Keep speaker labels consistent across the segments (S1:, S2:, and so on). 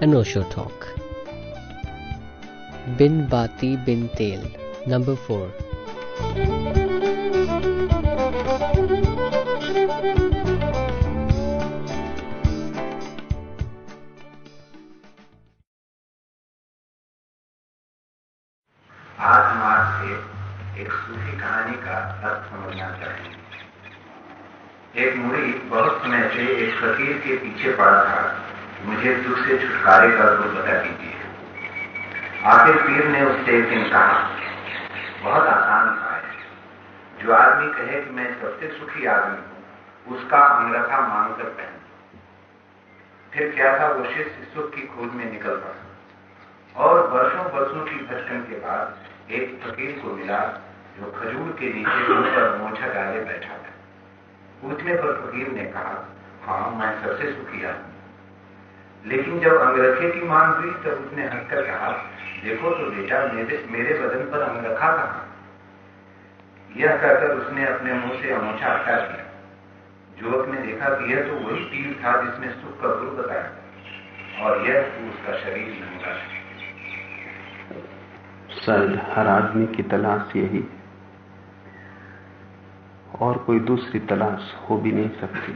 S1: Osho Talk. Bin Bati Bin Tel, number 4.
S2: आज एक कहानी का अर्थ समझना एक मुड़ी बहुत समय से एक फकीर के पीछे पड़ा था मुझे दुख से छुटकारे का रूप बता दीजिए। आखिर पीर ने उससे एक दिन कहा, बहुत आसान उपाय जो आदमी कहे कि मैं सबसे सुखी आदमी हूँ, उसका अंगरखा मांग कर पहन। फिर क्या था वो शिष्य सुख की खोज में निकल पड़ा। और वर्षों वर्षों की भटकन के बाद एक फकीर को मिला, जो खजूर के नीचे ऊपर मोछा डाले बैठा था। पूछने पर फकीर ने कहा हाँ मैं सबसे सुखी आदमी लेकिन जब अंगरखे की मांग हुई तब उसने हंसकर कहा, देखो तो बेटा, मेरे मेरे बदन पर अंगरखा कहा यह कहकर उसने अपने मुँह से अमोछा हटा दिया। युवक ने देखा कि यह तो वही तीर था जिसने सुख का गुरु बताया और यह उसका शरीर नंगा
S3: शायद हर आदमी की तलाश यही और कोई दूसरी तलाश हो भी नहीं सकती।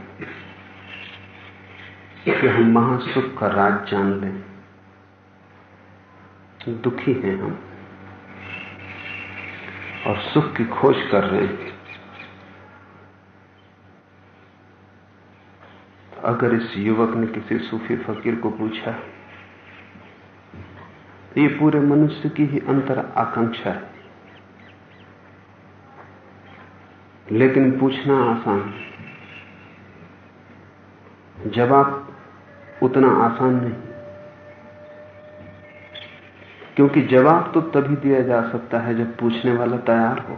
S3: कि हम महासुख का राज जान लें। दुखी हैं हम। और सुख की खोज कर रहे हैं। अगर इस युवक ने किसी सूफी फकीर को पूछा तो ये पूरे मनुष्य की ही अंतर आकांक्षा है। लेकिन पूछना आसान जवाब उतना आसान नहीं। क्योंकि जवाब तो तभी दिया जा सकता है जब पूछने वाला तैयार हो।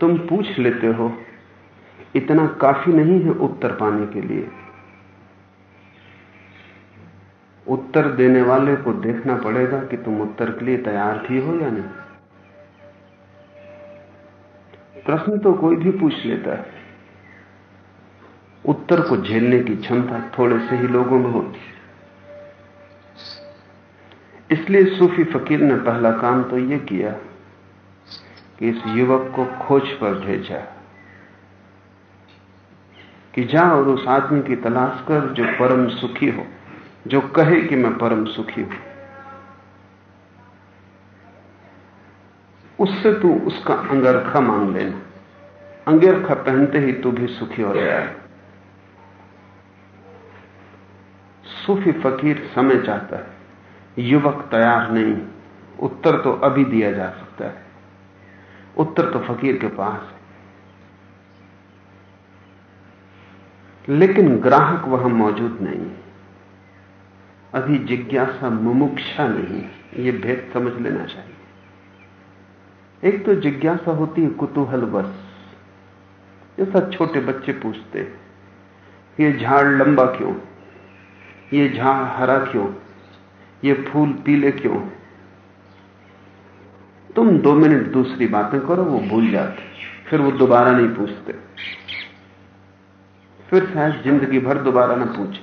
S3: तुम पूछ लेते हो, इतना काफ़ी नहीं है उत्तर पाने के लिए। उत्तर देने वाले को देखना पड़ेगा कि तुम उत्तर के लिए तैयार थी हो या नहीं। प्रश्न तो कोई भी पूछ लेता है। उत्तर को झेलने की क्षमता थोड़े से ही लोगों में होती है। इसलिए सूफी फकीर ने पहला काम तो यह किया कि इस युवक को खोज पर भेजा कि जा और उस आदमी की तलाश कर जो परम सुखी हो, जो कहे कि मैं परम सुखी हूँ। उससे तू उसका अंगरखा मांग लेना। अंगरखा पहनते ही तू भी सुखी हो गया है सूफी फकीर समय चाहता है। युवक तैयार नहीं। उत्तर तो अभी दिया जा सकता है। उत्तर तो फकीर के पास है। लेकिन ग्राहक वहाँ मौजूद नहीं। अभी जिज्ञासा मुमुक्षा नहीं। ये भेद समझ लेना चाहिए। एक तो जिज्ञासा होती है कुतूहल बस। जैसा छोटे बच्चे पूछते हैं, ये झाड़ लंबा क्यों? ये झाड़ हरा क्यों? ये फूल पीले क्यों? तुम दो मिनट दूसरी बातें करो, वो भूल जाते। फिर वो दोबारा नहीं पूछते। फिर शायद ज़िंदगी भर दोबारा ना पूछे।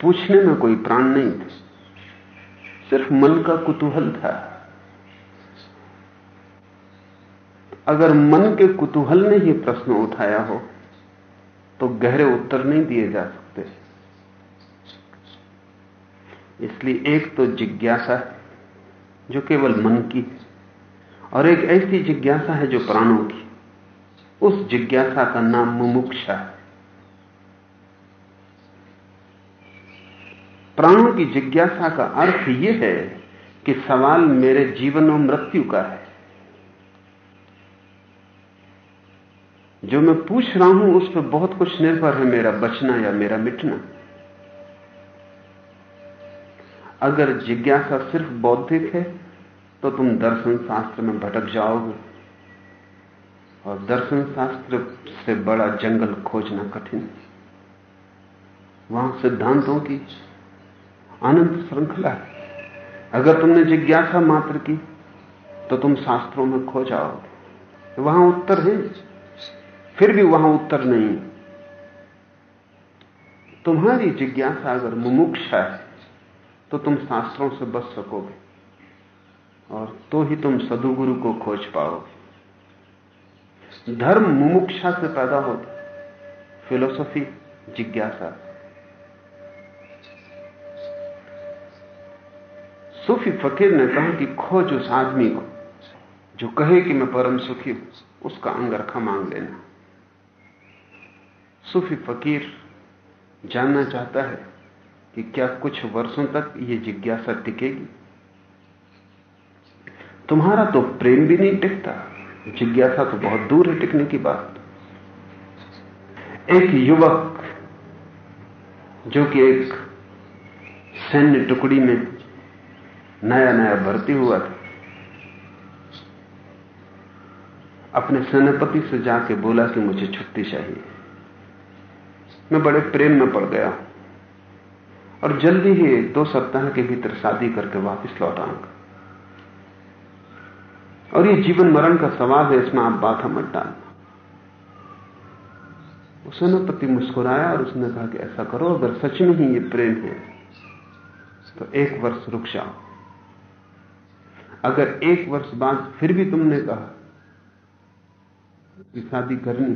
S3: पूछने में कोई प्राण नहीं था। सिर्फ़ मन का कुतूहल था। अगर मन के कुतूहल ने ही प्रश्न उठाया हो तो गहरे उत्तर नहीं दिए जा सकते। इसलिए एक तो जिज्ञासा है, जो केवल मन की है, और एक ऐसी जिज्ञासा है जो प्राणों की उस जिज्ञासा का नाम मुमुक्षा है। प्राणों की जिज्ञासा का अर्थ यह है कि सवाल मेरे जीवन और मृत्यु का है। जो मैं पूछ रहा हूँ, उस पर बहुत कुछ निर्भर है मेरा बचना या मेरा मिटना। अगर जिज्ञासा सिर्फ़ बौद्धिक है तो तुम दर्शन शास्त्र में भटक जाओगे। और दर्शन शास्त्र से बड़ा जंगल खोजना कठिन वहाँ सिद्धांतों की अनंत श्रृंखला है। अगर तुमने जिज्ञासा मात्र की तो तुम शास्त्रों में खो जाओगे। वहाँ उत्तर है। फिर भी वहाँ उत्तर नहीं तुम्हारी जिज्ञासा अगर मुमुक्षा है तो तुम शास्त्रों से बच सकोगे और तो ही तुम सदुगुरु को खोज पाओगे। धर्म मुमुक्षा से पैदा होता फिलोसफी जिज्ञासा। सूफी फकीर ने कहा कि खोज उस आदमी को, जो कहे कि मैं परम सुखी हूँ, उसका अंगरखा मांग लेना। सूफी फकीर जानना चाहता है कि क्या कुछ वर्षों तक यह जिज्ञासा टिकेगी? तुम्हारा तो प्रेम भी नहीं टिकता। जिज्ञासा तो बहुत दूर है टिकने की बात। एक युवक, जो कि एक सैन्य टुकड़ी में नया नया भर्ती हुआ था, अपने सेनापति से जाके बोला कि मुझे छुट्टी चाहिए। मैं बड़े प्रेम में पड़ गया हूँ। और जल्दी ही दो सप्ताह के भीतर शादी करके वापस लौट आऊँगा। और ये जीवन मरण का सवाल है, इसमें आप बात मत डालना। सेनापति मुस्कुराया और उसने कहा कि ऐसा करो, अगर सच में ही ये प्रेम है तो एक वर्ष रुक जाओ। अगर एक वर्ष बाद फिर भी तुमने कहा कि शादी करनी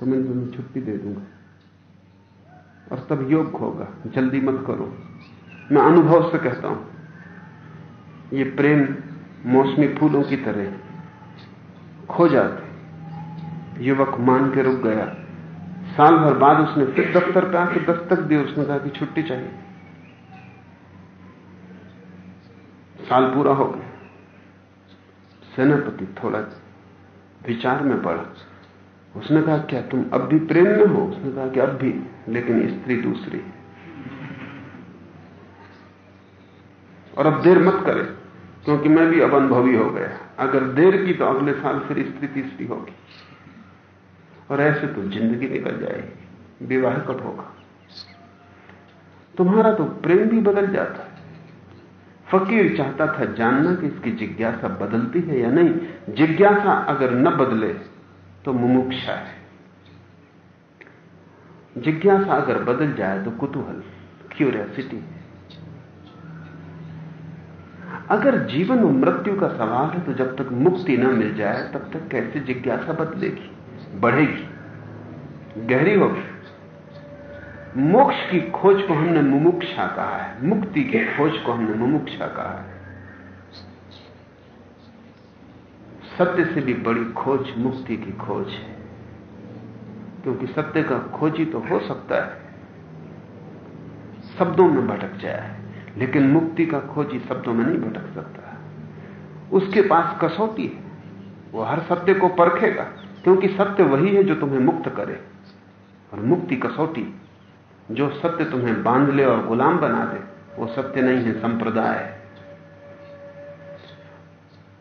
S3: तो मैं तुम्हें छुट्टी दे दूँगा। और तब योग होगा। जल्दी मत करो। मैं अनुभव से कहता हूँ, ये प्रेम मौसमी फूलों की तरह खो जाते। युवक मान के रुक गया। साल भर बाद उसने फिर दफ्तर पे आके दस्तक दी। उसने कहा कि छुट्टी चाहिए। साल पूरा हो गया। सेनापति थोड़ा विचार में पड़ा। उसने कहा, क्या तुम अब भी प्रेम में हो? उसने कहा कि अब भी, लेकिन स्त्री दूसरी और अब देर मत करे, क्योंकि मैं भी अब अनुभवी हो गया। अगर देर की तो अगले साल फिर स्त्री तीसरी होगी। और ऐसे तो ज़िंदगी निकल जाएगी, विवाह कब होगा? तुम्हारा तो प्रेम भी बदल जाता है। फकीर चाहता था जानना कि इसकी जिज्ञासा बदलती है या नहीं। जिज्ञासा अगर न बदले तो मुमुक्षा है। जिज्ञासा अगर बदल जाए तो कुतूहल क्यूरियोसिटी अगर जीवन और मृत्यु का सवाल है तो जब तक मुक्ति न मिल जाए, तब तक कैसे जिज्ञासा बदलेगी? बढ़ेगी। गहरी होगी। मोक्ष की खोज को हमने मुमुक्षा कहा है, मुक्ति की खोज को हमने मुमुक्षा कहा है। सत्य से भी बड़ी खोज, मुक्ति की खोज है। क्योंकि सत्य का खोजी तो हो सकता है। शब्दों में भटक जाए, लेकिन मुक्ति का खोजी शब्दों में नहीं भटक सकता। उसके पास कसौटी है। वो हर सत्य को परखेगा, क्योंकि सत्य वही है जो तुम्हें मुक्त करे। और मुक्ति कसौटी, जो सत्य तुम्हें बाँध ले और गुलाम बना दे, वो सत्य नहीं है, संप्रदाय। है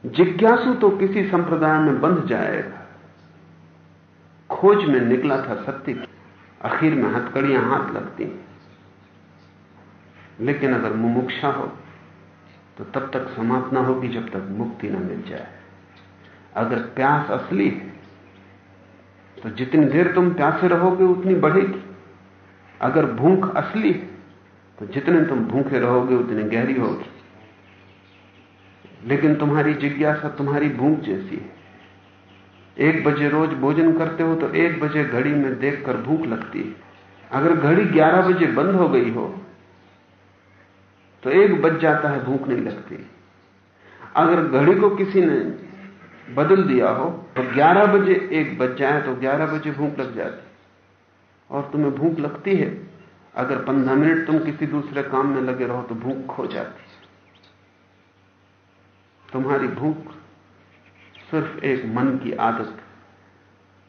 S3: जिज्ञासु तो किसी संप्रदाय में बंध जाएगा खोज में निकला था सत्य की आखिर में हथकड़ियाँ हाथ लगती। लेकिन अगर मुमुक्षा हो तो तब तक समाप्त ना होगी जब तक मुक्ति ना मिल जाए। अगर प्यास असली है तो जितनी देर तुम प्यासे रहोगे उतनी बढ़ेगी। अगर भूख असली है तो जितने तुम भूखे रहोगे उतनी गहरी होगी। लेकिन तुम्हारी जिज्ञासा तुम्हारी भूख जैसी है। एक बजे रोज भोजन करते हो तो एक बजे घड़ी में देखकर भूख लगती है। अगर घड़ी ग्यारह बजे बंद हो गई हो तो एक बज जाता है, भूख नहीं लगती। अगर घड़ी को किसी ने बदल दिया हो तो 11 बजे एक बज जाए तो 11 बजे भूख लग जाती। और तुम्हें भूख लगती है। अगर 15 मिनट तुम किसी दूसरे काम में लगे रहो तो भूख खो जाती। तुम्हारी भूख सिर्फ़ एक मन की आदत,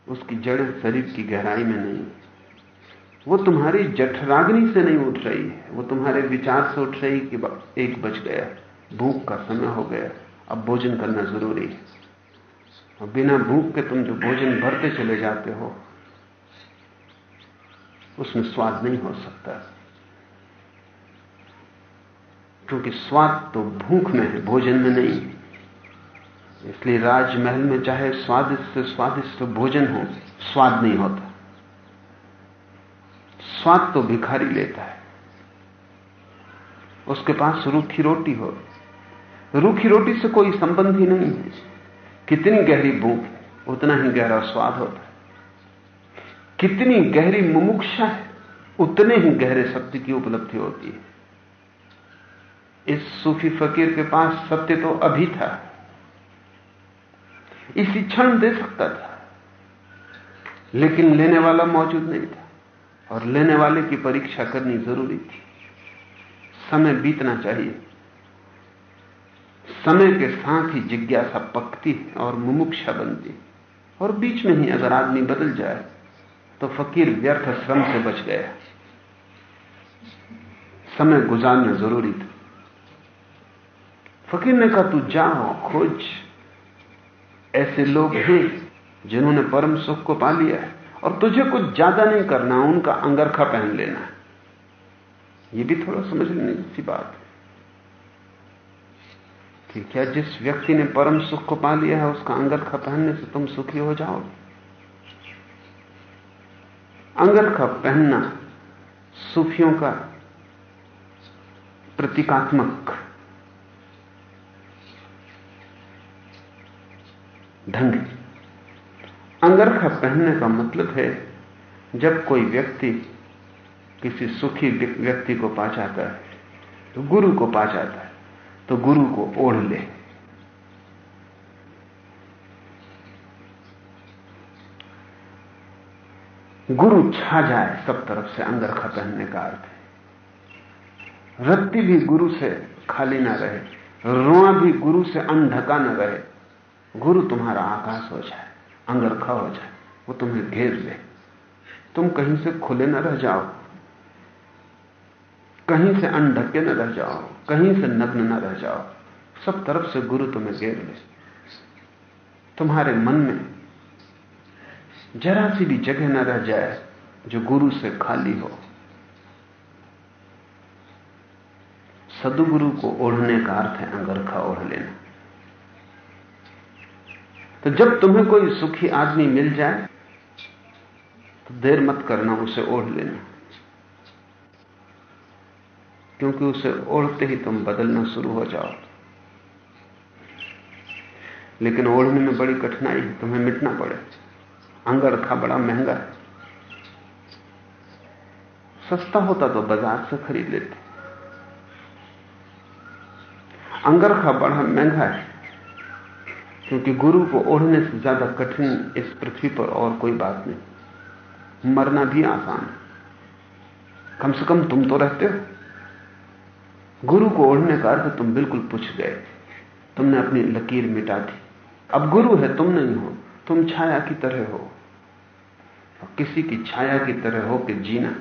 S3: उसकी जड़ शरीर की गहराई में नहीं। वो तुम्हारी जठराग्नि से नहीं उठ रही है, वो तुम्हारे विचार से उठ रही कि एक बज गया, भूख का समय हो गया, अब भोजन करना ज़रूरी है। और बिना भूख के तुम जो भोजन भरते चले जाते हो, उसमें स्वाद नहीं हो सकता। क्योंकि स्वाद तो भूख में है, भोजन में नहीं। इसलिए राजमहल में चाहे स्वादिष्ट स्वादिष्ट भोजन हो, स्वाद नहीं होता। स्वाद तो भिखारी लेता है। उसके पास रूखी रोटी हो। रूखी रोटी से कोई संबंध ही नहीं है। कितनी गहरी भूख उतना ही गहरा स्वाद होता है। कितनी गहरी मुमुक्षा है, उतने ही गहरे सत्य की उपलब्धि होती है। इस सूफी फकीर के पास सत्य तो अभी था। इसी क्षण दे सकता था। लेकिन लेने वाला मौजूद नहीं था और लेने वाले की परीक्षा करनी ज़रूरी थी। समय बीतना चाहिए। समय के साथ ही जिज्ञासा पकती है और मुमुक्षा बनती और बीच में ही अगर आदमी बदल जाए तो फकीर व्यर्थ श्रम से बच गया। समय गुजारना ज़रूरी था। फकीर ने कहा, तू जाओ खोज। ऐसे लोग हैं जिन्होंने परम सुख को पा लिया है। और तुझे कुछ ज़्यादा नहीं करना, उनका अंगरखा पहन लेना। है ये भी थोड़ा समझ लेने की बात है। कि क्या जिस व्यक्ति ने परम सुख को पा लिया है, उसका अंगरखा पहनने से तुम सुखी हो जाओ अंगरखा पहनना सूफियों का प्रतीकात्मक ढंग अंगरखा पहनने का मतलब है, जब कोई व्यक्ति किसी सुखी व्यक्ति को पा जाता है तो गुरु को पा जाता है तो गुरु को ओढ़ ले। गुरु छा जाए, सब तरफ़ से अंगरखा पहनने का अर्थ है। रत्ती भी गुरु से खाली ना रहे, रोआ भी गुरु से अनढका ना रहे गुरु तुम्हारा आकाश हो जाए, अंगरखा हो जाए, वो तुम्हें घेर ले। तुम कहीं से खुले न रह जाओ, कहीं से अनढके न रह जाओ, कहीं से नग्न न रह जाओ, सब तरफ़ से गुरु तुम्हें घेर ले। तुम्हारे मन में जरा सी भी जगह न रह जाए जो गुरु से खाली हो। सदगुरु को ओढ़ने का अर्थ है अंगरखा ओढ़ लेना। तो जब तुम्हें कोई सुखी आदमी मिल जाए तो देर मत करना उसे ओढ़ लेना। क्योंकि उसे ओढ़ते ही तुम बदलना शुरू हो जाओ। लेकिन ओढ़ने में बड़ी कठिनाई है, तुम्हें मिटना पड़े। अंगरखा बड़ा महँगा है। सस्ता होता तो बाज़ार से खरीद लेते। अंगरखा बड़ा महँगा है। क्योंकि गुरु को ओढ़ने से ज़्यादा कठिन इस पृथ्वी पर और कोई बात नहीं। मरना भी आसान है। कम से कम तुम तो रहते हो। गुरु को ओढ़ने का अर्थ तुम बिल्कुल पूछ गए तुमने अपनी लकीर मिटा दी। अब गुरु है, तुम नहीं हो। तुम छाया की तरह हो। और किसी की छाया की तरह हो कि जीना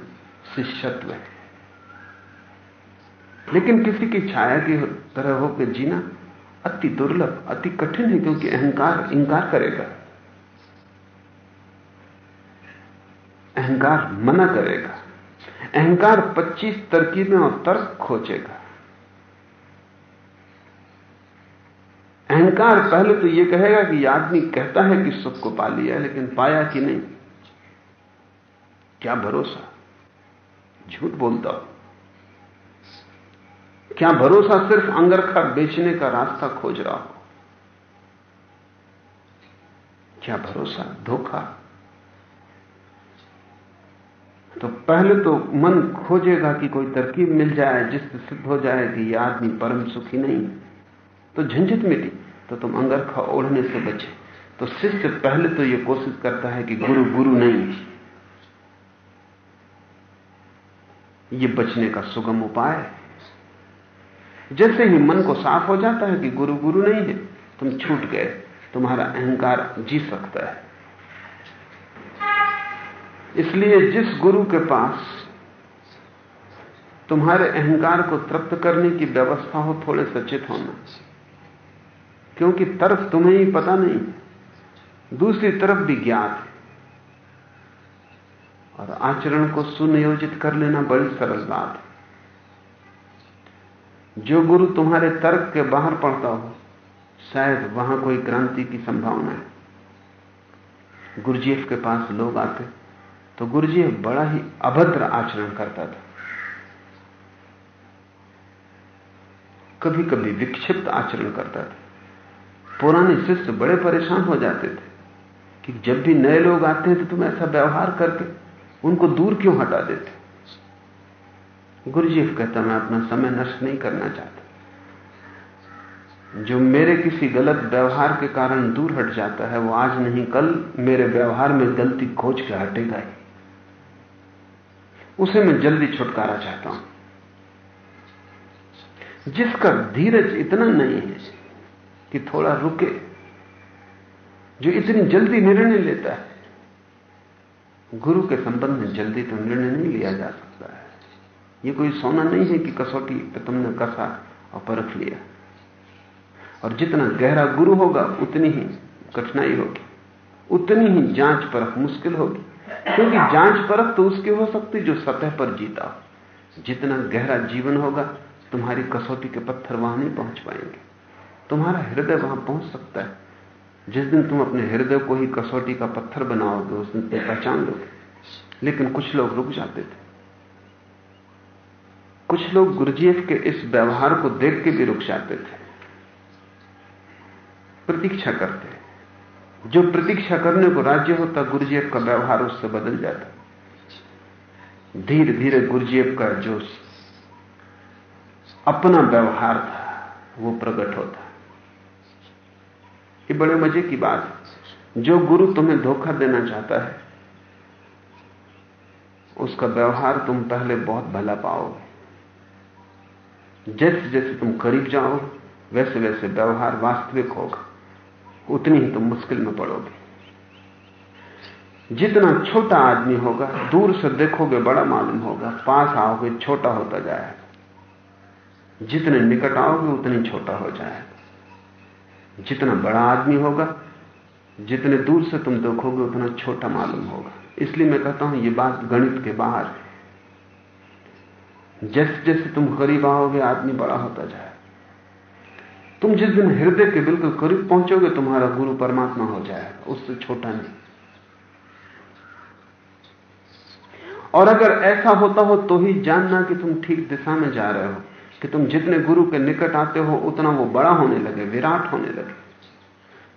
S3: शिष्यत्व है। लेकिन किसी की छाया की तरह हो कि जीना अति दुर्लभ, अति कठिन है क्योंकि अहंकार इंकार करेगा। अहंकार मना करेगा। अहंकार 25 तरकीबें और तर्क खोजेगा। अहंकार पहले तो यह कहेगा कि आदमी कहता है कि सुख को पा लिया लेकिन पाया कि नहीं? क्या भरोसा? झूठ बोलता हूँ। क्या भरोसा सिर्फ़ अंगरखा बेचने का रास्ता खोज रहा हो? क्या भरोसा धोखा? तो पहले तो मन खोजेगा कि कोई तरकीब मिल जाए जिससे सिद्ध हो जाए कि यह आदमी परम सुखी नहीं। तो झंझट मिटी तो तुम अंगरखा ओढ़ने से बचे। तो शिष्य पहले तो यह कोशिश करता है कि गुरु गुरु नहीं। ये बचने का सुगम उपाय है। जैसे ही मन को साफ़ हो जाता है कि गुरु गुरु नहीं है, तुम छूट गए, तुम्हारा अहंकार जी सकता है। इसलिए जिस गुरु के पास तुम्हारे अहंकार को तृप्त करने की व्यवस्था हो, थोड़े सचेत होना। क्योंकि तरफ़ तुम्हें ही पता नहीं, दूसरी तरफ़ भी ज्ञात है। और आचरण को सुनियोजित कर लेना बड़ी सरल बात है। जो गुरु तुम्हारे तर्क के बाहर पड़ता हो, शायद वहाँ कोई क्रांति की संभावना है। गुरुजीएफ के पास लोग आते तो गुरुजी बड़ा ही अभद्र आचरण करता था। कभी कभी विक्षिप्त आचरण करता था। पुराने शिष्य बड़े परेशान हो जाते थे कि जब भी नए लोग आते हैं तो तुम ऐसा व्यवहार करके उनको दूर क्यों हटा देते? गुरुजी कहता, मैं अपना समय नष्ट नहीं करना चाहता। जो मेरे किसी गलत व्यवहार के कारण दूर हट जाता है, वो आज नहीं, कल मेरे व्यवहार में गलती खोज के हटेगा ही। उसे मैं जल्दी छुटकारा चाहता हूँ। जिसका धीरज इतना नहीं है कि थोड़ा रुके, जो इतनी जल्दी निर्णय लेता है, गुरु के संबंध में जल्दी तो निर्णय नहीं लिया जा सकता है। ये कोई सोना नहीं है कि कसौटी पे तुमने कसा और परख लिया। और जितना गहरा गुरु होगा, उतनी ही कठिनाई होगी। उतनी ही जाँच परख मुश्किल होगी। क्योंकि जाँच परख तो उसकी हो सकती जो सतह पर जीता हो। जितना गहरा जीवन होगा, तुम्हारी कसौटी के पत्थर वहाँ नहीं पहुँच पाएँगे। तुम्हारा हृदय वहाँ पहुँच सकता है। जिस दिन तुम अपने हृदय को ही कसौटी का पत्थर बनाओगे, उस दिन तुम पहचान लोगे। लेकिन कुछ लोग रुक जाते थे। कुछ लोग गुरुजीएफ के इस व्यवहार को देख के भी रुक जाते थे। प्रतीक्षा करते जो प्रतीक्षा करने को राज्य होता गुरुजीएफ का व्यवहार उससे बदल जाता। धीरे धीरे गुरुजीएफ का जो अपना व्यवहार था, वो प्रकट होता। ये बड़े मज़े की बात है। जो गुरु तुम्हें धोखा देना चाहता है, उसका व्यवहार तुम पहले बहुत भला पाओगे। जैसे जैसे तुम करीब जाओ, वैसे वैसे व्यवहार वास्तविक होगा। उतनी ही तुम मुश्किल में पड़ोगे। जितना छोटा आदमी होगा, दूर से देखोगे, बड़ा मालूम होगा, पास आओगे, छोटा होता जाएगा। जितने निकट आओगे, उतनी छोटा हो जाएगा। जितना बड़ा आदमी होगा, जितने दूर से तुम देखोगे, उतना छोटा मालूम होगा। इसलिए मैं कहता हूँ, ये बात गणित के बाहर है। जैसे जैसे तुम करीब आओगे, आदमी बड़ा होता जाए। तुम जिस दिन हृदय के बिल्कुल करीब पहुंचोगे, तुम्हारा गुरु परमात्मा हो जाएगा उससे छोटा नहीं। और अगर ऐसा होता हो तो ही जानना कि तुम ठीक दिशा में जा रहे हो, कि तुम जितने गुरु के निकट आते हो, उतना वो बड़ा होने लगे, विराट होने लगे।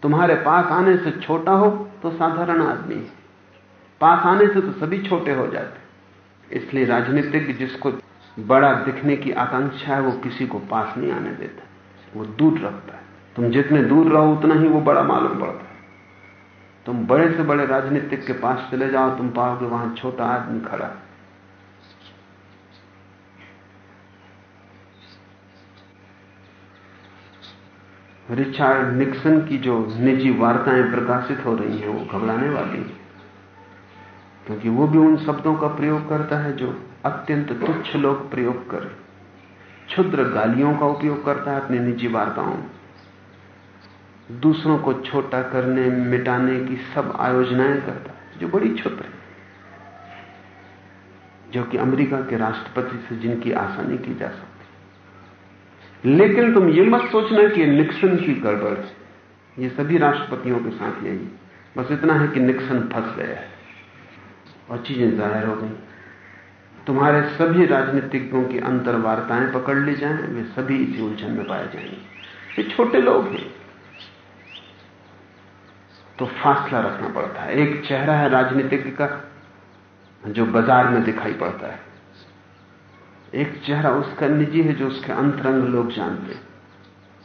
S3: तुम्हारे पास आने से छोटा हो तो साधारण आदमी। पास आने से तो सभी छोटे हो जाते। इसलिए राजनीतिक जिसको बड़ा दिखने की आकांक्षा है, वो किसी को पास नहीं आने देता। वो दूर रखता है। तुम जितने दूर रहो, उतना ही वो बड़ा मालूम पड़ता है। तुम बड़े से बड़े राजनीतिक के पास चले जाओ, तुम पाओगे वहाँ छोटा आदमी खड़ा है। रिचार्ड निक्सन की जो निजी वार्ताएँ प्रकाशित हो रही हैं, वो घबराने वाली हैं। क्योंकि वो भी उन शब्दों का प्रयोग करता है जो अत्यंत तुच्छ लोग प्रयोग करें क्षुद्र गालियों का उपयोग करता है अपनी निजी वार्ताओं में। दूसरों को छोटा करने, मिटाने की सब आयोजनाएँ करता है, जो बड़ी क्षुद्र है, जो कि अमेरिका के राष्ट्रपति से जिनकी आशा नहीं की जा सकती लेकिन तुम ये मत सोचना कि निक्सन की गड़बड़ ये सभी राष्ट्रपतियों के साथ यही बस इतना है कि निक्सन फंस गया है और चीज़ें ज़ाहिर हो गई। तुम्हारे सभी राजनीतिज्ञों की अंतर वार्ताएँ पकड़ ली जाएँ, वे सभी इसी उलझन में पाए जाएँगे। ये छोटे लोग हैं। तो फासला रखना पड़ता है। एक चेहरा है राजनीतिज्ञ का, जो बाज़ार में दिखाई पड़ता है। एक चेहरा उसका निजी है, जो उसके अंतरंग लोग जानते हैं।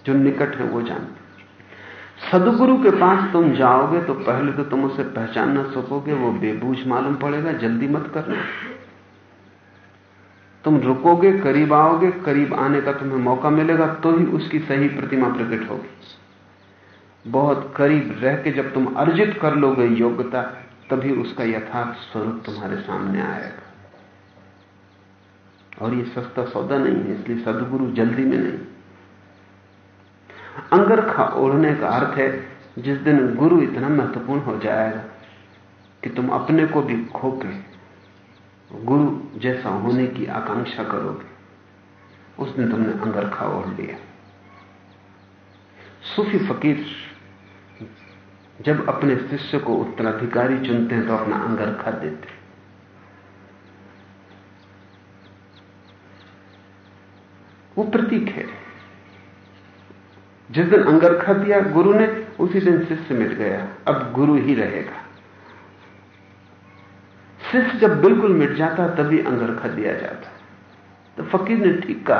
S3: जो निकट है, वो जानते सदगुरु के पास तुम जाओगे तो पहले तो तुम उसे पहचान ना सकोगे, वो बेबूझ मालूम पड़ेगा, जल्दी मत करना। तुम रुकोगे, करीब आओगे, करीब आने का तुम्हें मौका मिलेगा तो ही उसकी सही प्रतिमा प्रकट होगी। बहुत करीब रह के जब तुम अर्जित कर लोगे योग्यता, तभी उसका यथार्थ स्वरूप तुम्हारे सामने आएगा। और ये सस्ता सौदा नहीं है, इसलिए सदगुरु जल्दी में नहीं। अंगरखा ओढ़ने का अर्थ है, जिस दिन गुरु इतना महत्वपूर्ण हो जाएगा कि तुम अपने को भी खोके गुरु जैसा होने की आकांक्षा करोगे। उस दिन तुमने अंगरखा ओढ़ लिया। सूफी फकीर जब अपने शिष्य को उत्तराधिकारी चुनते हैं तो अपना अंगरखा देते हैं। वो प्रतीक है। जिस दिन अंगरखा दिया गुरु ने, उसी दिन शिष्य मिल गया। अब गुरु ही रहेगा। शिष्य जब बिल्कुल मिट जाता, तभी अंगरखा दिया जाता। तो फकीर ने ठीक कहा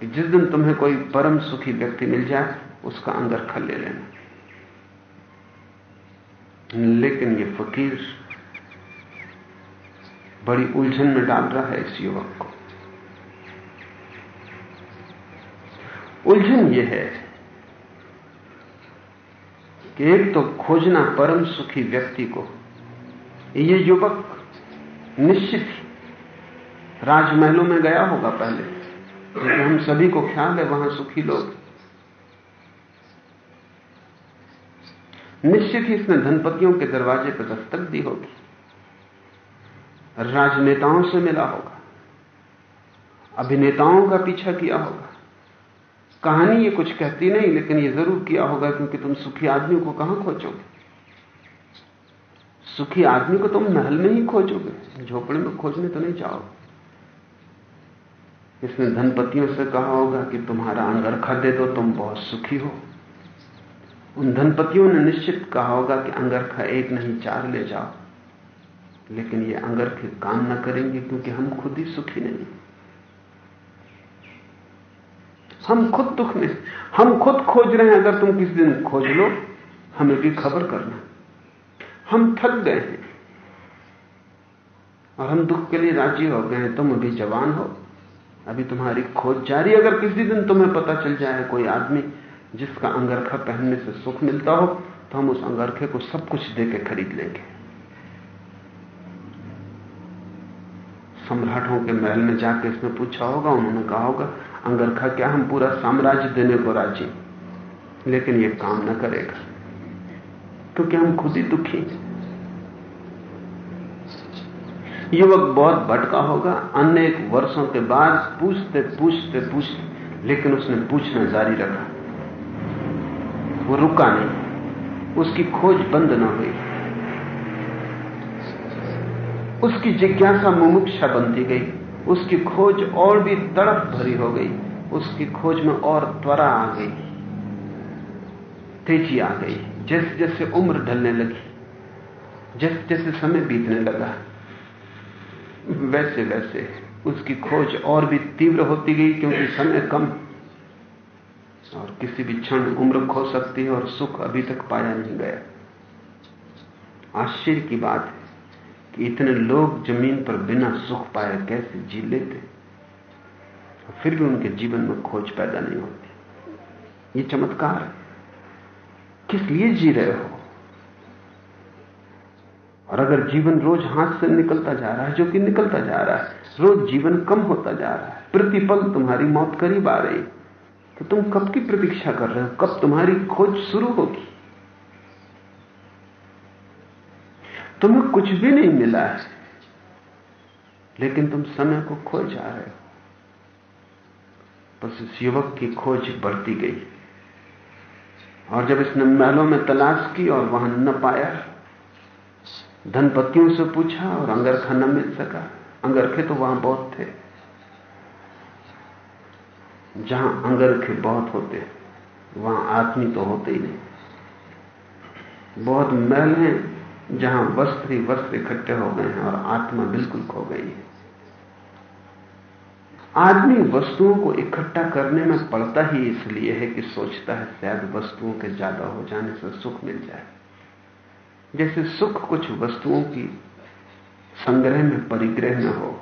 S3: कि जिस दिन तुम्हें कोई परम सुखी व्यक्ति मिल जाए, उसका अंगरखा ले लेना। लेकिन ये फकीर बड़ी उलझन में डाल रहा है इस युवक को। उलझन यह है कि एक तो खोजना परम सुखी व्यक्ति को, ये युवक निश्चित ही राजमहलों में गया होगा पहले। क्योंकि हम सभी को ख्याल है वहाँ सुखी लोग। निश्चित ही इसने धनपतियों के दरवाजे पर दस्तक दी होगी। राजनेताओं से मिला होगा। अभिनेताओं का पीछा किया होगा। कहानी ये कुछ कहती नहीं, लेकिन ये ज़रूर किया होगा, क्योंकि तुम सुखी आदमी को कहाँ खोजोगे? सुखी आदमी को तुम महल में ही खोजोगे, झोपड़े में खोजने तो नहीं चाहोगे इसने धनपतियों से कहा होगा कि तुम्हारा अंगरखा दे दो तुम बहुत सुखी हो। उन धनपतियों ने निश्चित कहा होगा कि अंगरखा एक नहीं, चार ले जाओ। लेकिन ये अंगरखे काम न करेंगे क्योंकि हम खुद ही सुखी नहीं। हम खुद दुख में, हम खुद खोज रहे हैं, अगर तुम किसी दिन खोज लो, हमें भी खबर करना। हम थक गए हैं। और हम दुख के लिए राज़ी हो गए तुम अभी जवान हो। अभी तुम्हारी खोज जारी अगर किसी दिन तुम्हें पता चल जाए कोई आदमी जिसका अंगरखा पहनने से सुख मिलता हो तो हम उस अंगरखे को सब कुछ देके खरीद लेंगे। सम्राटों के महल में जाके इसने पूछा होगा, उन्होंने कहा होगा, अंगरखा क्या हम पूरा साम्राज्य देने को राज़ी लेकिन यह काम न करेगा। क्योंकि हम खुद ही? दुखी युवक बहुत भटका होगा। अनेक वर्षों के बाद पूछते पूछते पूछते, लेकिन उसने पूछना जारी रखा। वो रुका नहीं। उसकी खोज बंद न हुई। उसकी जिज्ञासा मुमुक्षा बनती गई। उसकी खोज और भी तड़प भरी हो गई। उसकी खोज में और त्वरा आ गई। तेज़ी आ गई। जैसे जैसे उम्र ढलने लगी, जैसे जैसे समय बीतने लगा, वैसे वैसे उसकी खोज और भी तीव्र होती गई क्योंकि समय कम। और किसी भी क्षण उम्र खो सकती है और सुख अभी तक पाया नहीं गया। आश्चर्य की बात है कि इतने लोग ज़मीन पर बिना सुख पाए कैसे जी लेते फिर भी उनके जीवन में खोज पैदा नहीं होती। ये चमत्कार है। किस लिए जी रहे हो? और अगर जीवन रोज हाथ से निकलता जा रहा है, जो कि निकलता जा रहा है, रोज जीवन कम होता जा रहा है, प्रतिपल तुम्हारी मौत करीब आ रही तो तुम कब की प्रतीक्षा कर रहे हो? कब तुम्हारी खोज शुरू होगी? तुम्हें कुछ भी नहीं मिला है, लेकिन तुम समय को खो जा रहे हो। बस इस युवक की खोज बढ़ती गई। और जब इसने महलों में तलाश की और वहाँ न पाया, धनपतियों से पूछा और अंगरखा न मिल सका। अंगरखे तो वहाँ बहुत थे। जहाँ अंगरखे बहुत होते, वहाँ आदमी तो होते ही नहीं। बहुत महल हैं जहाँ वस्त्र ही वस्त्र इकट्ठे हो गए हैं और आत्मा बिल्कुल खो गई है। आदमी वस्तुओं को इकट्ठा करने में पड़ता ही इसलिए है कि सोचता है शायद वस्तुओं के ज़्यादा हो जाने से सुख मिल जाए। जैसे सुख कुछ वस्तुओं की संग्रह में परिग्रह में हो।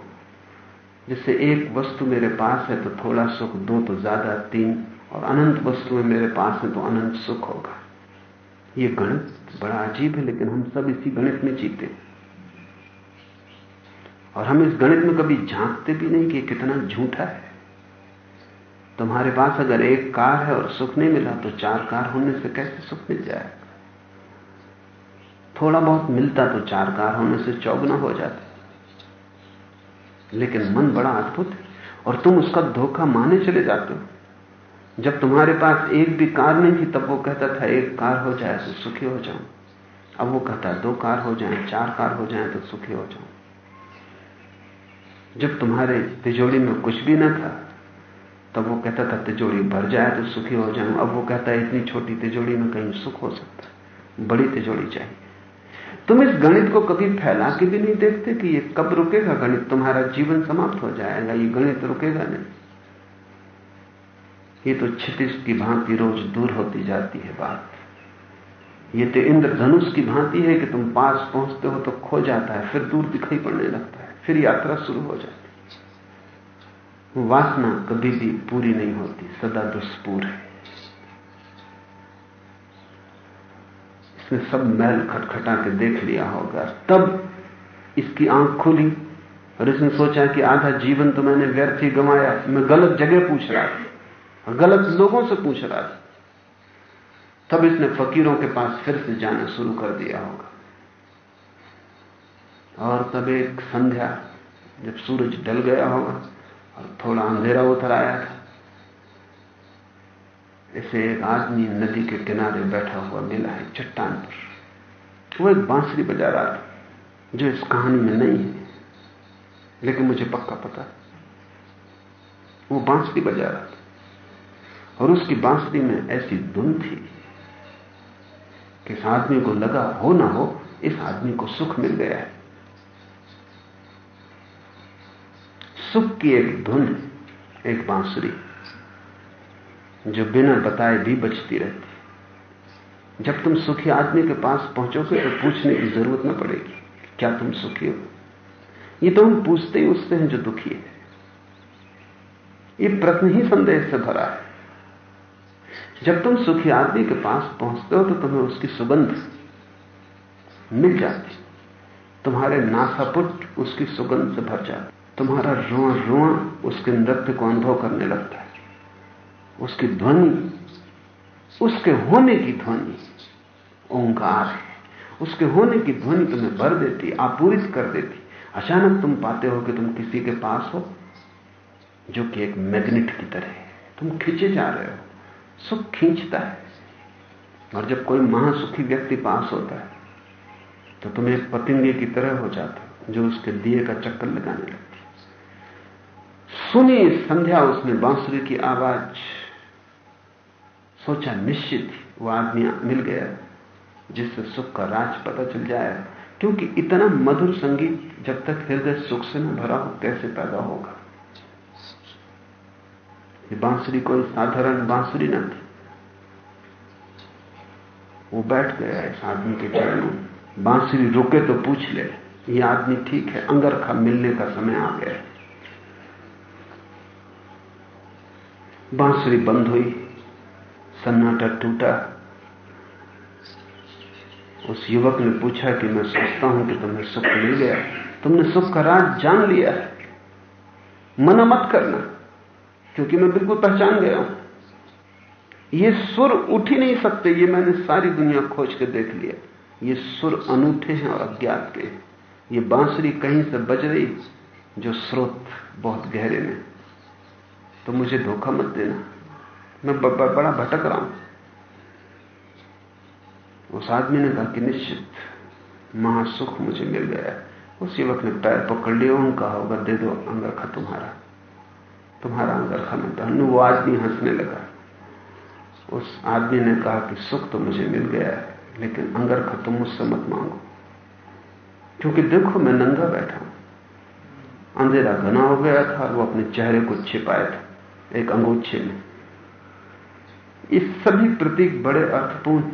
S3: जैसे एक वस्तु मेरे पास है तो थोड़ा सुख दो तो ज़्यादा, तीन और अनंत वस्तुएँ मेरे पास है तो अनंत सुख होगा। ये गणित बड़ा अजीब है, लेकिन हम सब इसी गणित में जीते। और हम इस गणित में कभी झांकते भी नहीं कि कितना झूठा है। तुम्हारे पास अगर एक कार है और सुख नहीं मिला तो चार कार होने से कैसे सुख मिल जाए? थोड़ा बहुत मिलता तो चार कार होने से चौगुना हो जाता। लेकिन मन बड़ा अद्भुत है, और तुम उसका धोखा माने चले जाते हो। जब तुम्हारे पास एक भी कार नहीं थी, तब वो कहता था, एक कार हो जाए तो सुखी हो जाऊँ। अब वो कहता, दो कार हो जाए, चार कार हो जाए तो सुखी हो जाऊँ। जब तुम्हारे तिजोड़ी में कुछ भी न था, तब वो कहता था तिजोड़ी भर जाए तो सुखी हो जाऊँ। अब वो कहता है, इतनी छोटी तिजोड़ी में कहीं सुख हो सकता बड़ी तिजोड़ी चाहिए। तुम इस गणित को कभी फैला के भी नहीं देखते कि ये कब रुकेगा गणित? तुम्हारा जीवन समाप्त हो जाएगा, ये गणित रुकेगा नहीं। ये तो छितिस की भांति रोज दूर होती जाती है बात। ये तो इंद्रधनुष की भांति है कि तुम पास पहुँचते हो तो खो जाता है, फिर दूर दिखाई पड़ने लगता है। फिर यात्रा शुरू हो जाती वासना कभी भी पूरी नहीं होती, सदा दुष्पूर है। इसने सब मैल खटखटा के देख लिया होगा। तब इसकी आँख खुली और इसने सोचा कि आधा जीवन तो मैंने व्यर्थ ही गंवाया। मैं गलत जगह पूछ रहा था गलत लोगों से पूछ रहा था। तब इसने फकीरों के पास फिर से जाना शुरू कर दिया होगा। और तब एक संध्या, जब सूरज ढल गया होगा और थोड़ा अंधेरा उतर आया था, ऐसे एक आदमी नदी के किनारे बैठा हुआ मिला है चट्टान पर। वो एक बांसुरी बजा रहा था, जो इस कहानी में नहीं है, लेकिन मुझे पक्का पता वो बांसुरी बजा रहा था, और उसकी बांसुरी में ऐसी धुन थी कि इस आदमी को लगा हो ना हो, इस आदमी को सुख मिल गया है। सुख की एक धुन, एक बांसुरी, जो बिना बताए भी बचती रहती जब तुम सुखी आदमी के पास पहुंचोगे तो पूछने की ज़रूरत न पड़ेगी, क्या तुम सुखी हो? ये तो हम पूछते ही उससे हैं जो दुखी है। ये प्रश्न ही संदेह से भरा है। जब तुम सुखी आदमी के पास पहुँचते हो तो तुम्हें उसकी सुगंध मिल जाती तुम्हारे नासापुट उसकी सुगंध से भर जाती तुम्हारा रोआ रोण उसके नृत्य को अनुभव करने लगता है। उसकी ध्वनि, उसके होने की ध्वनि ओंकार है। उसके होने की ध्वनि तुम्हें भर देती, आपूरित कर देती। अचानक तुम पाते हो कि तुम किसी के पास हो, जो कि एक मैग्नेट की तरह है। तुम खींचे जा रहे हो, सुख खींचता है। और जब कोई महासुखी व्यक्ति पास होता है तो तुम एक पतिंगे की तरह हो जाते जो उसके दिए का चक्कर लगाने लगती सुनी संध्या उसने बांसुरी की आवाज़। सोचा निश्चित ही वो आदमी मिल गया, जिससे सुख का राज पता चल जाए। क्योंकि इतना मधुर संगीत जब तक हृदय सुख से न भरा हो, कैसे पैदा होगा? ये बांसुरी कोई साधारण बांसुरी न थी। वो बैठ गया इस आदमी के चरणों बांसुरी रुके तो पूछ ले, ये आदमी ठीक है? अंगरखा मिलने का समय आ गया बांसुरी बंद हुई, सन्नाटा टूटा। उस युवक ने पूछा कि मैं सोचता हूँ कि तुम्हें सुख मिल गया। तुमने सुख का राज जान लिया है। मना मत करना, क्योंकि मैं बिल्कुल पहचान गया हूँ। ये सुर उठ ही नहीं सकते, ये मैंने सारी दुनिया खोज के देख लिया। ये सुर अनूठे हैं और अज्ञात के हैं। ये बांसुरी कहीं से बज रही, जो स्रोत बहुत गहरे में। तो मुझे धोखा मत देना। मैं ब, ब, बड़ा भटक रहा हूँ। उस आदमी ने कहा कि निश्चित महासुख मुझे मिल गया। उस युवक ने पैर पकड़ लिया उन कहा होगा दे दो अंगरखा तुम्हारा। तुम्हारा अंगरखा मैं पहनू। वो आदमी हंसने लगा। उस आदमी ने कहा कि सुख तो मुझे मिल गया है लेकिन अंगरखा तुम मुझसे मत मांगो। क्योंकि देखो मैं नंगा बैठा हूँ। अंधेरा घना हो गया था वो अपने चेहरे को छिपाया था। एक अंगूछे में इस सभी प्रतीक बड़े अर्थपूर्ण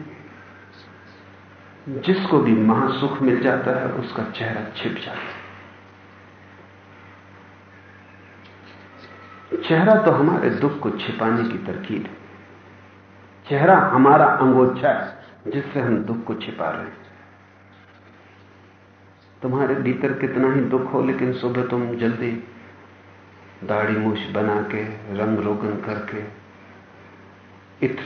S3: जिसको भी महासुख मिल जाता है, उसका चेहरा छिप जाता है। चेहरा तो हमारे दुख को छिपाने की तरकीब है। चेहरा हमारा अंगोच्छा है, जिससे हम दुख को छिपा रहे हैं। तुम्हारे भीतर कितना ही दुख हो, लेकिन सुबह तुम जल्दी दाढ़ी मूछ बना के, रंग रोगन करके, इत्र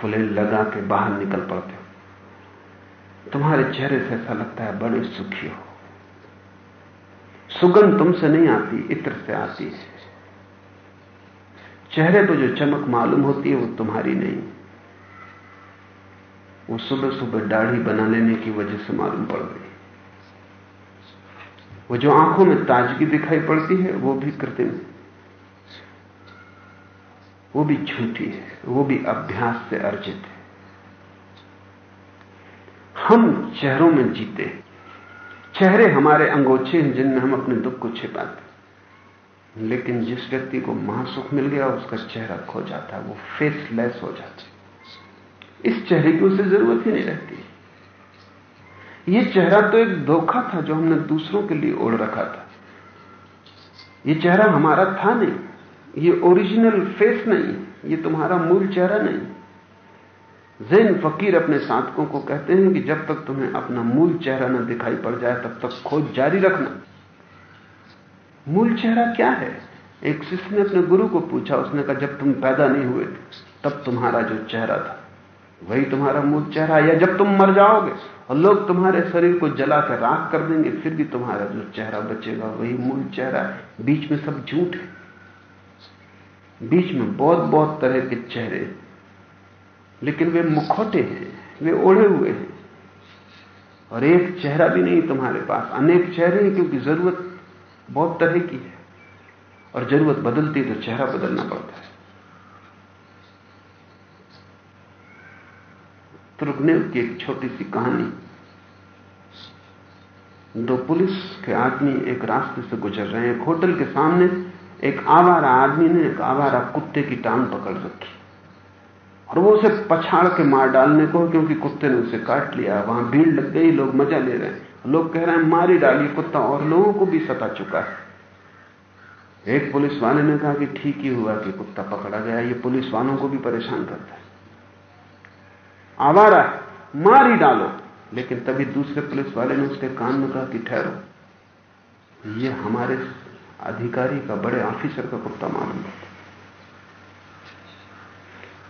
S3: फुले लगा के बाहर निकल पड़ते हो। तुम्हारे चेहरे से ऐसा लगता है बड़े सुखी हो। सुगंध तुमसे नहीं आती, इत्र से आती है। चेहरे पर जो चमक मालूम होती है, वो तुम्हारी नहीं। वो सुबह सुबह दाढ़ी बना लेने की वजह से मालूम पड़ गई। वो जो आँखों में ताजगी दिखाई पड़ती है, वो भी कृत्रिम वो भी झूठी है, वो भी अभ्यास से अर्जित है। हम चेहरों में जीते हैं। चेहरे हमारे अंगोचे हैं जिनमें हम अपने दुख को छिपाते लेकिन जिस व्यक्ति को महासुख मिल गया, उसका चेहरा खो जाता है, वो फेसलेस हो जाता है। इस चेहरे की उसे ज़रूरत ही नहीं रहती। ये चेहरा तो एक धोखा था जो हमने दूसरों के लिए ओढ़ रखा था। ये चेहरा हमारा था नहीं। ये ओरिजिनल फेस नहीं। ये तुम्हारा मूल चेहरा नहीं। जैन फकीर अपने साधकों को कहते हैं कि जब तक तुम्हें अपना मूल चेहरा न दिखाई पड़ जाए, तब तक खोज जारी रखना। मूल चेहरा क्या है? एक शिष्य ने अपने गुरु को पूछा। उसने कहा, जब तुम पैदा नहीं हुए, तब तुम्हारा जो चेहरा था वही तुम्हारा मूल चेहरा या जब तुम मर जाओगे और लोग तुम्हारे शरीर को जला कर राख कर देंगे, फिर भी तुम्हारा जो चेहरा बचेगा वही मूल चेहरा बीच में सब झूठ है। बीच में बहुत बहुत तरह के चेहरे लेकिन वे मुखौटे हैं, वे ओढ़े हुए हैं। और एक चेहरा भी नहीं तुम्हारे पास। अनेक चेहरे हैं क्योंकि ज़रूरत बहुत तरह की है। और ज़रूरत बदलती है तो चेहरा बदलना पड़ता है। तुर्गनेव की एक छोटी सी कहानी। दो पुलिस के आदमी एक रास्ते से गुजर रहे हैं। होटल के सामने एक आवारा आदमी ने एक आवारा कुत्ते की टांग पकड़ रखी। और वो उसे पछाड़ के मार डालने को, क्योंकि कुत्ते ने उसे काट लिया। वहाँ भीड़ लग गई, लोग मज़ा ले रहे हैं। लोग कह रहे हैं, मारी डाली कुत्ता और लोगों को भी सता चुका है। एक पुलिस वाले ने कहा कि ठीक ही हुआ कि कुत्ता पकड़ा गया। ये पुलिस वालों को भी परेशान करता है। आवारा है, मार ही डालो। लेकिन तभी दूसरे पुलिस वाले ने उसके कान में कहा कि ठहरो। ये हमारे अधिकारी का बड़े ऑफिसर का कुत्ता मालूम पड़ता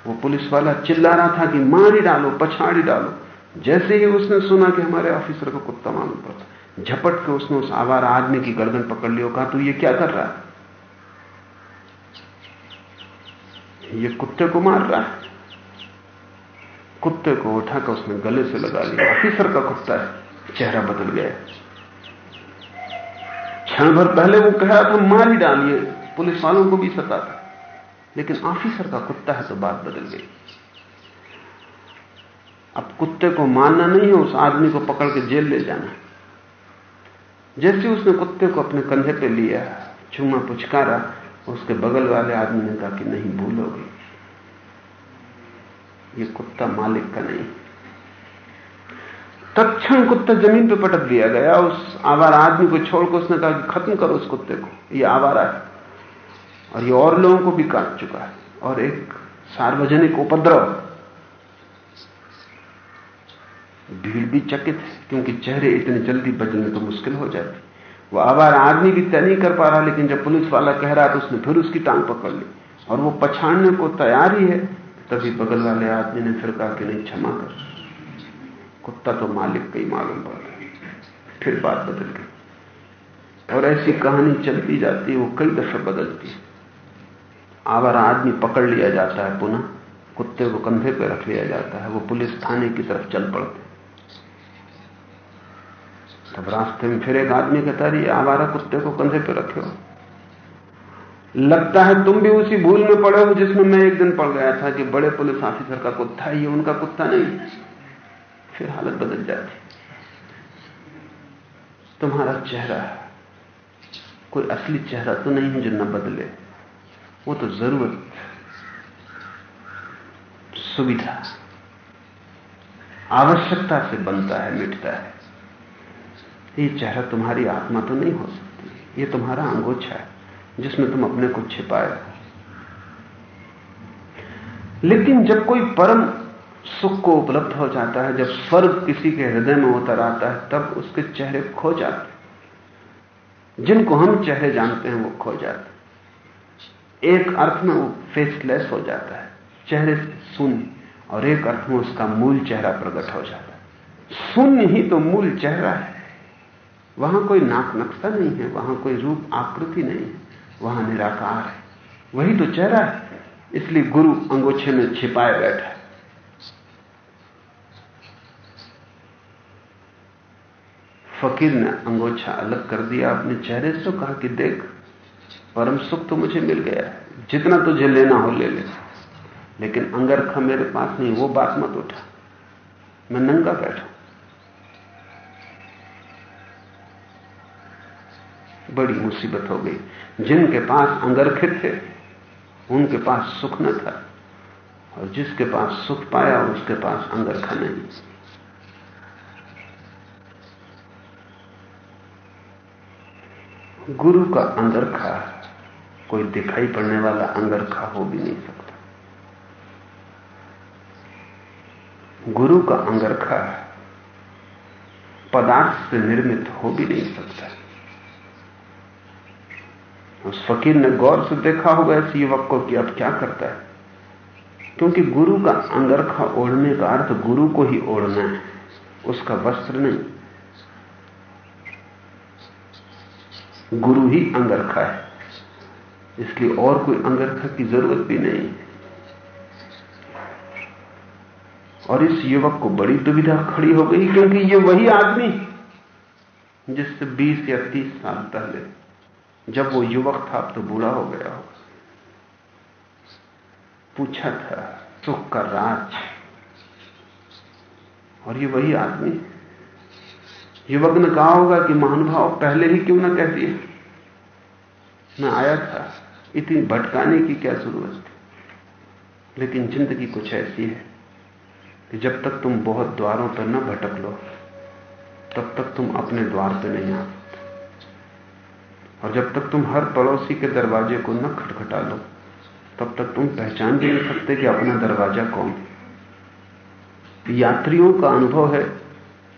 S3: वो पुलिस वाला चिल्ला रहा था कि मार ही डालो, पछाड़ी डालो। जैसे ही उसने सुना कि हमारे ऑफिसर का कुत्ता मालूम पड़ता झपट के उसने उस आवारा आदमी की गर्दन पकड़ लिया कहा, तू ये क्या कर रहा है? ये कुत्ते को मार रहा है। कुत्ते को उठाकर उसने गले से लगा लिया। ऑफिसर का कुत्ता है। चेहरा बदल गया। क्षण भर पहले वो कह रहा था मार ही डालिए। पुलिस वालों को भी सता था। लेकिन ऑफिसर का कुत्ता है तो बात बदल गई। अब कुत्ते को मारना नहीं है, उस आदमी को पकड़ के जेल ले जाना। जैसे उसने कुत्ते को अपने कंधे पे लिया चूमा पुचकारा उसके बगल वाले आदमी ने कहा कि नहीं भूल गई ये कुत्ता मालिक का नहीं। तत्क्षण कुत्ता ज़मीन पे पटक दिया गया, उस आवारा आदमी को छोड़कर उसने कहा कि खत्म करो उस कुत्ते को, ये आवारा है। और ये और लोगों को भी काट चुका है, और एक सार्वजनिक उपद्रव। भीड़ भी चकित है, क्योंकि चेहरे इतने जल्दी बदलने तो मुश्किल हो जाती। वो आवारा आदमी भी तय नहीं कर पा रहा, लेकिन जब पुलिस वाला कह रहा तो उसने फिर उसकी टांग पकड़ ली। और वो पछाड़ने को तैयार ही है। तभी बगल वाले आदमी ने फिर कहा कि नहीं क्षमा कर। कुत्ता तो मालिक का ही मालूम पड़ रहा फिर बात बदल गई। और ऐसी कहानी चलती जाती है, वो कई दफे बदलती है। आवारा आदमी पकड़ लिया जाता है पुनः। कुत्ते को कंधे पर रख लिया जाता है। वो पुलिस थाने की तरफ़ चल पड़ते तब रास्ते में फिर एक आदमी कहता है आवारा कुत्ते को कंधे पर रखे हो। लगता है तुम भी उसी भूल में पड़े हो जिसमें मैं एक दिन पड़ गया था कि बड़े पुलिस ऑफिसर का कुत्ता ये उनका कुत्ता नहीं फिर हालत बदल जाती। तुम्हारा चेहरा, कोई असली चेहरा तो नहीं है जो न बदले। वो तो ज़रूरत सुविधा, आवश्यकता से बनता है, मिटता है। ये चेहरा तुम्हारी आत्मा तो नहीं हो सकती, ये तुम्हारा अंगोछा है। जिसमें तुम अपने को छिपाए हो। लेकिन जब कोई परम सुख को उपलब्ध हो जाता है, जब स्वर्ग किसी के हृदय में उतर आता है, तब उसके चेहरे खो जाते जिनको हम चेहरे जानते हैं, वो खो जाते एक अर्थ में वो फेसलेस हो जाता है। चेहरे से शून्य। और एक अर्थ में उसका मूल चेहरा प्रकट हो जाता है। शून्य ही तो मूल चेहरा है। वहाँ कोई नाक नक्शा नहीं है, वहाँ कोई रूप आकृति नहीं है। वहाँ निराकार है। वही तो चेहरा है। इसलिए गुरु अंगोछे में छिपाए बैठा है। फकीर ने अंगोछा अलग कर दिया अपने चेहरे से, कहा कि देख, परम सुख तो मुझे मिल गया जितना तुझे लेना हो ले ले। लेकिन अंगरखा मेरे पास नहीं, वो बात मत उठा। मैं नंगा बैठा बड़ी मुसीबत हो गई। जिनके पास अंगरखे थे, उनके पास सुख न था। और जिसके पास सुख पाया, उसके पास अंगरखा नहीं। गुरु का अंगरखा, कोई दिखाई पड़ने वाला अंगरखा हो भी नहीं सकता। गुरु का अंगरखा पदार्थ से निर्मित हो भी नहीं सकता। उस फकीर ने गौर से देखा होगा इस युवक को कि अब क्या करता है। क्योंकि गुरु का अंगरखा ओढ़ने का अर्थ गुरु को ही ओढ़ना है। उसका वस्त्र नहीं। गुरु ही अंगरखा है। इसलिए और कोई अंगरखा की ज़रूरत भी नहीं। और इस युवक को बड़ी दुविधा खड़ी हो गई, क्योंकि ये वही आदमी जिससे 20 या 30 साल पहले जब वो युवक था तो बूढ़ा हो गया। पूछा था सुख का राज और ये वही आदमी। युवक ने कहा होगा कि, महानुभाव, पहले ही क्यों ना कह दिए? मैं आया था। इतनी भटकाने की क्या ज़रूरत थी? लेकिन ज़िंदगी कुछ ऐसी है कि जब तक तुम बहुत द्वारों पर न भटक लो, तब तक तुम अपने द्वार पर नहीं आ सकते और जब तक तुम हर पड़ोसी के दरवाजे को न खटखटा लो, तब तक तुम पहचान भी नहीं सकते कि अपना दरवाज़ा कौन यात्रियों का अनुभव है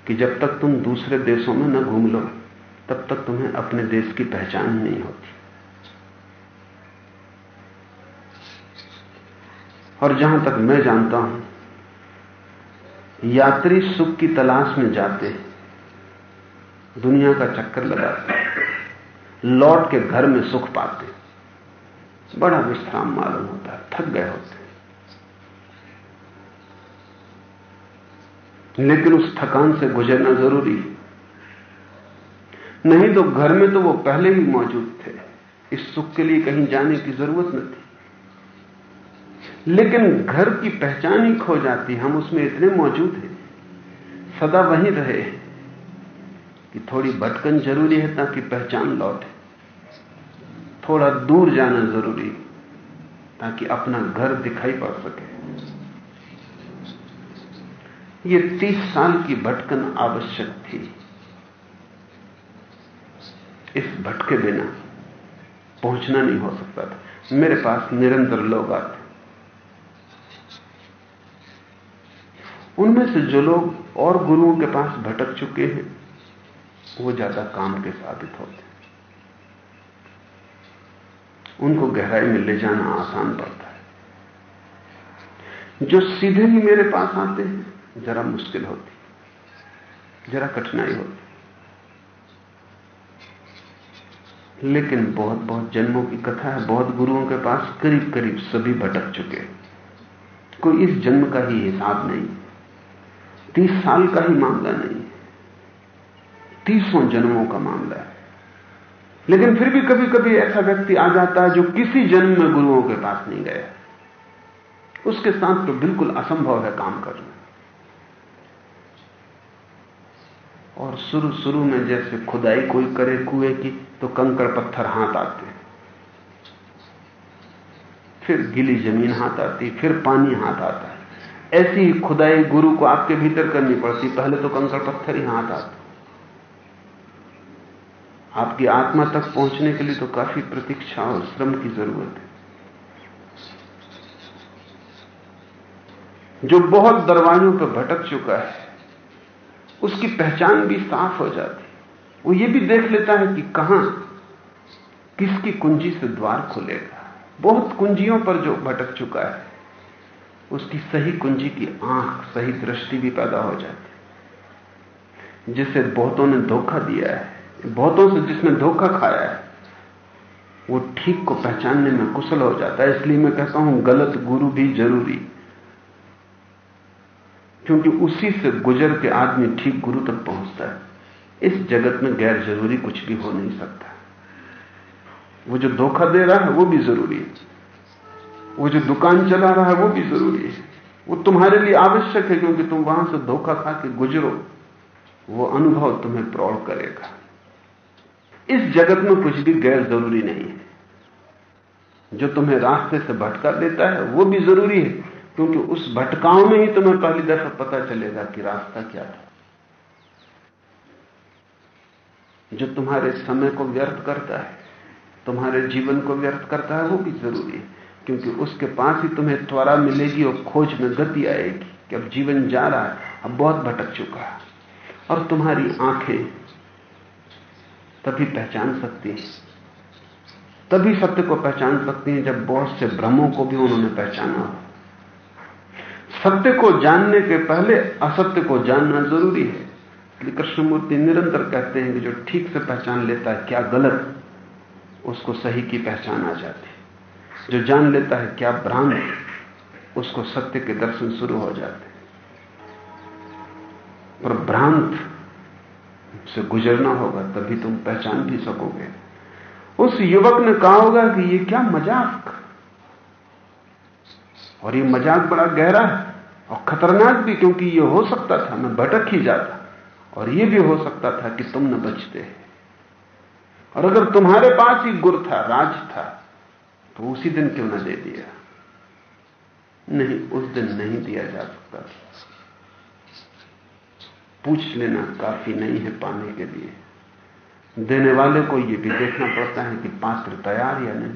S3: कि जब तक तुम दूसरे देशों में न घूम लो, तब तक तुम्हें अपने देश की पहचान नहीं होती। और जहाँ तक मैं जानता हूँ, यात्री सुख की तलाश में जाते दुनिया का चक्कर लगाते लौट के घर में सुख पाते। बड़ा विश्राम मालूम होता है थक गए होते। लेकिन उस थकान से गुजरना ज़रूरी है। नहीं तो घर में तो वो पहले ही मौजूद थे। इस सुख के लिए कहीं जाने की ज़रूरत न थी। लेकिन घर की पहचान ही खो जाती, हम उसमें इतने मौजूद हैं। सदा वहीं रहे कि थोड़ी भटकन ज़रूरी है ताकि पहचान लौटे। थोड़ा दूर जाना ज़रूरी ताकि अपना घर दिखाई पड़ सके। ये तीस साल की भटकन आवश्यक थी। इस भटके बिना पहुँचना नहीं हो सकता था। मेरे पास निरंतर लोग आते। उनमें से जो लोग और गुरुओं के पास भटक चुके हैं वो ज़्यादा काम के साबित होते उनको गहराई में ले जाना आसान पड़ता है। जो सीधे ही मेरे पास आते हैं, जरा मुश्किल होती जरा कठिनाई होती लेकिन बहुत बहुत जन्मों की कथा है, बहुत गुरुओं के पास करीब करीब सभी भटक चुके कोई इस जन्म का ही हिसाब नहीं। तीस साल का ही मामला नहीं। तीसों जन्मों का मामला है। लेकिन फिर भी कभी कभी ऐसा व्यक्ति आ जाता है जो किसी जन्म में गुरुओं के पास नहीं गया। उसके साथ तो बिल्कुल असंभव है काम करना। और शुरू शुरू में जैसे खुदाई कोई करे कुएँ की तो कंकड़ पत्थर हाथ आते। फिर गिली ज़मीन हाथ आती, फिर पानी हाथ आता। है ऐसी खुदाई गुरु को आपके भीतर करनी पड़ती। पहले तो कंकड़ पत्थर ही हाथ आते। आपकी आत्मा तक पहुँचने के लिए तो काफ़ी प्रतीक्षा और श्रम की ज़रूरत है। जो बहुत दरवाजों पर भटक चुका है, उसकी पहचान भी साफ़ हो जाती है। वो ये भी देख लेता है कि कहाँ, किसकी कुंजी से द्वार खुलेगा। बहुत कुंजियों पर जो भटक चुका है, उसकी सही कुंजी की आँख, सही दृष्टि भी पैदा हो जाती जिसे बहुतों ने धोखा दिया है। बहुतों से जिसने धोखा खाया है, वो ठीक को पहचानने में कुशल हो जाता है। इसलिए मैं कहता हूँ, गलत गुरु भी ज़रूरी। क्योंकि उसी से गुजर के आदमी ठीक गुरु तक पहुँचता है। इस जगत में गैर ज़रूरी कुछ भी हो नहीं सकता। वो जो धोखा दे रहा है, वो भी ज़रूरी है। वो जो दुकान चला रहा है, वो भी ज़रूरी है। वो तुम्हारे लिए आवश्यक है, क्योंकि तुम वहाँ से धोखा खा के गुजरो। वो अनुभव तुम्हें प्रौढ़ करेगा। इस जगत में कुछ भी गैर ज़रूरी नहीं है। जो तुम्हें रास्ते से भटका देता है, वो भी ज़रूरी है, क्योंकि उस भटकाव में ही तुम्हें पहली दफ़ा पता चलेगा कि रास्ता क्या था। जो तुम्हारे समय को व्यर्थ करता है, तुम्हारे जीवन को व्यर्थ करता है, वो भी ज़रूरी है, क्योंकि उसके पास ही तुम्हें त्वरा मिलेगी और खोज में गति आएगी कि अब जीवन जा रहा है, अब बहुत भटक चुका है, और तुम्हारी आँखें तभी पहचान सकती हैं। तभी सत्य को पहचान सकती हैं जब बहुत से भ्रमों को भी उन्होंने पहचाना हो। सत्य को जानने के पहले असत्य को जानना ज़रूरी है। कृष्णमूर्ति निरंतर कहते हैं कि जो ठीक से पहचान लेता है, क्या गलत, उसको सही की पहचान आ जाती है। जो जान लेता है, क्या भ्रांत उसको सत्य के दर्शन शुरू हो जाते हैं। पर भ्रांत से गुजरना होगा, तभी तुम पहचान भी सकोगे। उस युवक ने कहा होगा कि ये क्या मज़ाक? और ये मज़ाक बड़ा गहरा है और खतरनाक भी, क्योंकि ये हो सकता था, मैं भटक ही जाता। और ये भी हो सकता था कि तुम न बचते। और अगर तुम्हारे पास ही गुर था, राज था तो उसी दिन क्यों न दे दिया? नहीं, उस दिन नहीं दिया जा सकता। पूछ लेना, काफ़ी नहीं है पाने के लिए। देने वाले को यह भी देखना पड़ता है कि पात्र तैयार या नहीं।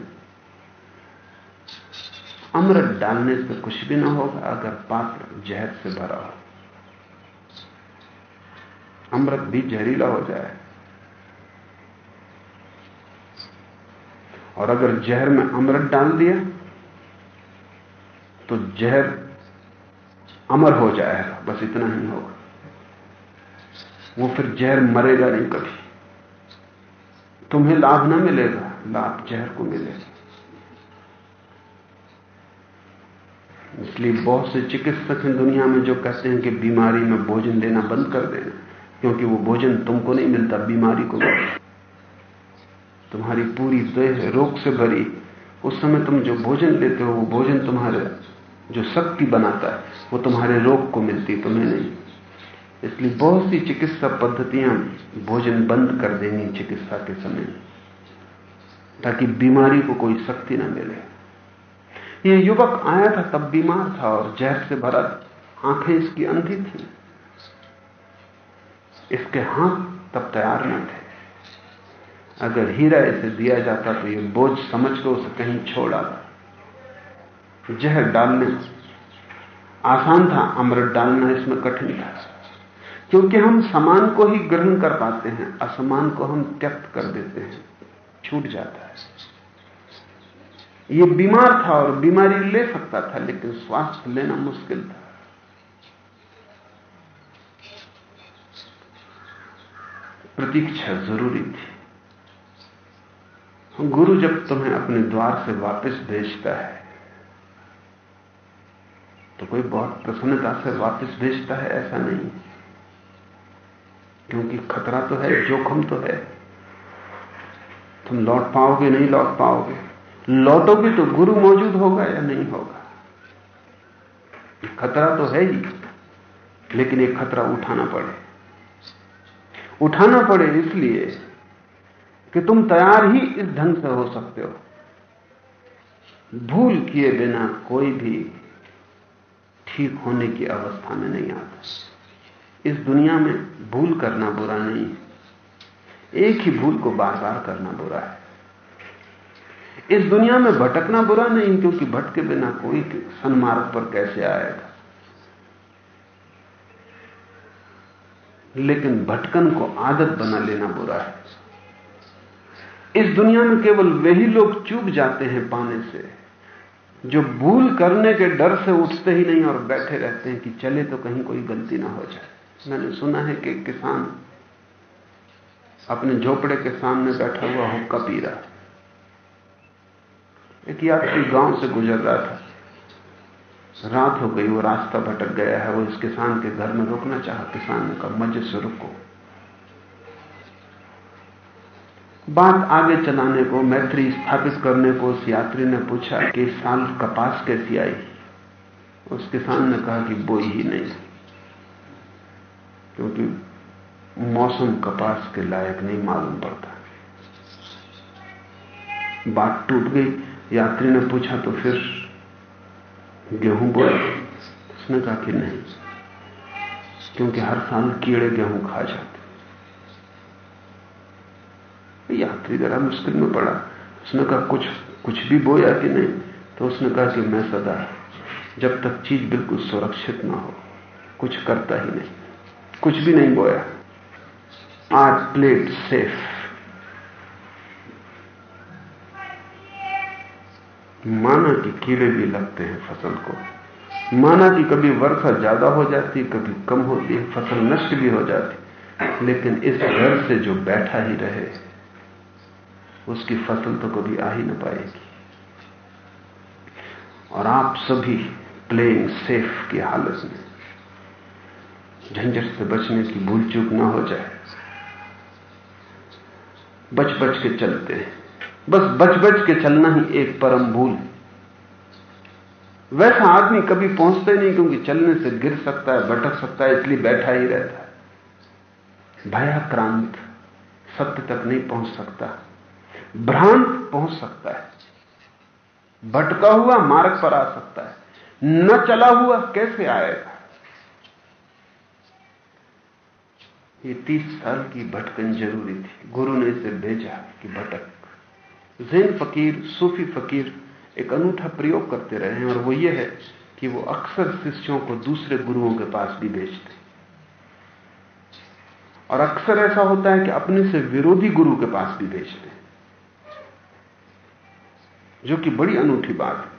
S3: अमृत डालने से कुछ भी ना होगा अगर पात्र जहर से भरा हो। अमृत भी जहरीला हो जाए। और अगर जहर में अमृत डाल दिया तो जहर अमर हो जाएगा। बस इतना ही होगा। वो फिर जहर मरेगा नहीं कभी। तुम्हें लाभ ना मिलेगा, लाभ जहर को मिलेगा। इसलिए बहुत से चिकित्सक हैं दुनिया में जो कहते हैं कि बीमारी में भोजन देना बंद कर देना क्योंकि वो भोजन तुमको नहीं मिलता, बीमारी को मिलता। तुम्हारी पूरी देह रोग से भरी, उस समय तुम जो भोजन लेते हो, वो भोजन तुम्हारे, जो शक्ति बनाता है, वो तुम्हारे रोग को मिलती, तुम्हें नहीं। इसलिए बहुत सी चिकित्सा पद्धतियाँ भोजन बंद कर देंगी चिकित्सा के समय ताकि बीमारी को कोई शक्ति ना मिले। ये युवक आया था, तब बीमार था और जहर से भरा आँखें इसकी अंधी थी। इसके हाथ तब तैयार न थे। अगर हीरा इसे दिया जाता तो ये बोझ समझ कर उसे कहीं छोड़। आता जहर डालने आसान था, अमृत डालना इसमें कठिन था। क्योंकि हम समान को ही ग्रहण कर पाते हैं, असमान को हम त्यक्त कर देते हैं। छूट जाता है। यह बीमार था और बीमारी ले सकता था, लेकिन स्वास्थ्य लेना मुश्किल था। प्रतीक्षा ज़रूरी थी। गुरु जब तुम्हें अपने द्वार से वापस भेजता है तो कोई बहुत प्रसन्नता से वापस भेजता है, ऐसा नहीं। क्योंकि खतरा तो है, जोखम तो है। तुम लौट पाओगे, नहीं लौट पाओगे। लौटोगे तो गुरु मौजूद होगा या नहीं होगा? खतरा तो है ही, लेकिन एक खतरा उठाना पड़े। उठाना पड़े इसलिए कि तुम तैयार ही इस ढंग से हो सकते हो। भूल किए बिना कोई भी ठीक होने की अवस्था में नहीं आता। इस दुनिया में भूल करना बुरा नहीं है। एक ही भूल को बार बार करना बुरा है। इस दुनिया में भटकना बुरा नहीं, क्योंकि भटके बिना कोई सन्मार्ग पर कैसे आएगा? लेकिन भटकन को आदत बना लेना बुरा है। इस दुनिया में केवल वही लोग चूक जाते हैं पाने से, जो भूल करने के डर से उठते ही नहीं और बैठे रहते हैं कि चले तो कहीं कोई गलती ना हो जाए। मैंने सुना है कि किसान अपने झोपड़े के सामने बैठा हुआ हुक्का पी रहा एक यात्री गाँव से गुजर रहा था। रात हो गई, वो रास्ता भटक गया है। वो इस किसान के घर में रुकना चाहा। किसान ने कहा, मज़े से रुको। बात आगे चलाने को, मैत्री स्थापित करने को उस यात्री ने पूछा कि साल कपास कैसी आई? उस किसान ने कहा कि बोई ही नहीं। क्योंकि मौसम कपास के लायक नहीं, मालूम पड़ता। बात टूट गई। यात्री ने पूछा तो फिर गेहूँ बोया उसने कहा कि नहीं, क्योंकि हर साल कीड़े गेहूँ खा जाते। यात्री जरा मुश्किल में पड़ा। उसने कहा, कुछ कुछ भी बोया कि नहीं? तो उसने कहा कि, मैं सदा, जब तक चीज़ बिल्कुल सुरक्षित ना हो, कुछ करता ही नहीं। कुछ भी नहीं बोया। आज प्लेट सेफ़। माना कि कीड़े भी लगते हैं फ़सल को। माना कि कभी वर्षा ज़्यादा हो जाती, कभी कम होती है फ़सल नष्ट भी हो जाती। लेकिन इस घर से जो बैठा ही रहे, उसकी फ़सल तो कभी आ ही ना पाएगी। और आप सभी प्लेइंग सेफ़ की हालत में। झंझट से बचने की भूल चूक ना हो जाए। बच बच के चलते हैं। बस बच बच के चलना ही एक परम भूल। वैसा आदमी कभी पहुँचते नहीं क्योंकि चलने से गिर सकता है, भटक सकता है, इसलिए बैठा ही रहता है। भयाक्रांत सत्य तक नहीं पहुँच सकता। भ्रांत पहुँच सकता है। भटका हुआ मार्ग पर आ सकता है। न चला हुआ कैसे आएगा? ये तीस साल की भटकन ज़रूरी थी। गुरु ने इसे भेजा कि भटक। जैन फकीर, सूफी फकीर एक अनूठा प्रयोग करते रहे हैं और वो ये है कि वो अक्सर शिष्यों को दूसरे गुरुओं के पास भी भेजते। और अक्सर ऐसा होता है कि अपने से विरोधी गुरु के पास भी भेजते। जो कि बड़ी अनूठी बात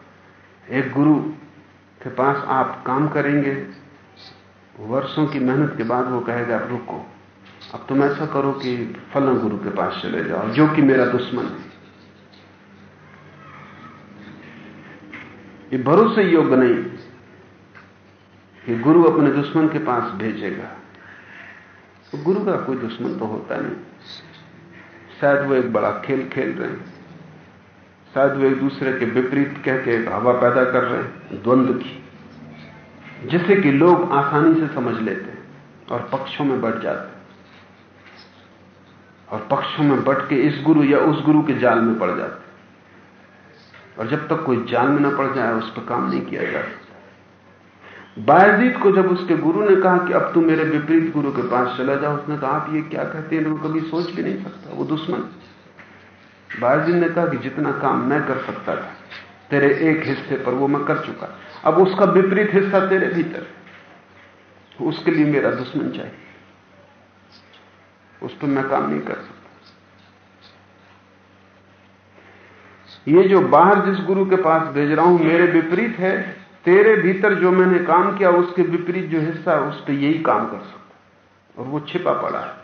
S3: है। एक गुरु के पास आप काम करेंगे वर्षों की मेहनत के बाद वो कहेगा अब रुको, अब तुम ऐसा करो कि फला गुरु के पास चले जाओ, जो कि मेरा दुश्मन है। ये भरोसे योग्य नहीं। कि गुरु अपने दुश्मन के पास भेजेगा। तो गुरु का कोई दुश्मन तो होता नहीं। शायद वो एक बड़ा खेल खेल रहे हैं। शायद वो एक दूसरे के विपरीत कह के हवा पैदा कर रहे हैं द्वंद्व की। जिसे कि लोग आसानी से समझ लेते हैं और पक्षों में बढ़ जाते हैं। और पक्षों में बढ़ के इस गुरु या उस गुरु के जाल में पड़ जाते और जब तक कोई जाल में न पड़ जाए, उस पर काम नहीं किया जा सकता बायजीत को जब उसके गुरु ने कहा कि अब तू मेरे विपरीत गुरु के पास चला जाओ उसने कहा, आप ये क्या कहते हैं? तो कभी सोच भी नहीं सकता। वो दुश्मन बायजीत ने कहा कि जितना काम मैं कर सकता था, तेरे एक हिस्से पर वो मैं कर चुका अब उसका विपरीत हिस्सा तेरे भीतर उसके लिए मेरा दुश्मन चाहिए। उस पर मैं काम नहीं कर सकता। ये जो बाहर जिस गुरु के पास भेज रहा हूँ, मेरे विपरीत है, तेरे भीतर जो मैंने काम किया, उसके विपरीत जो हिस्सा है, उस पर यही काम कर सकता और वो छिपा पड़ा है।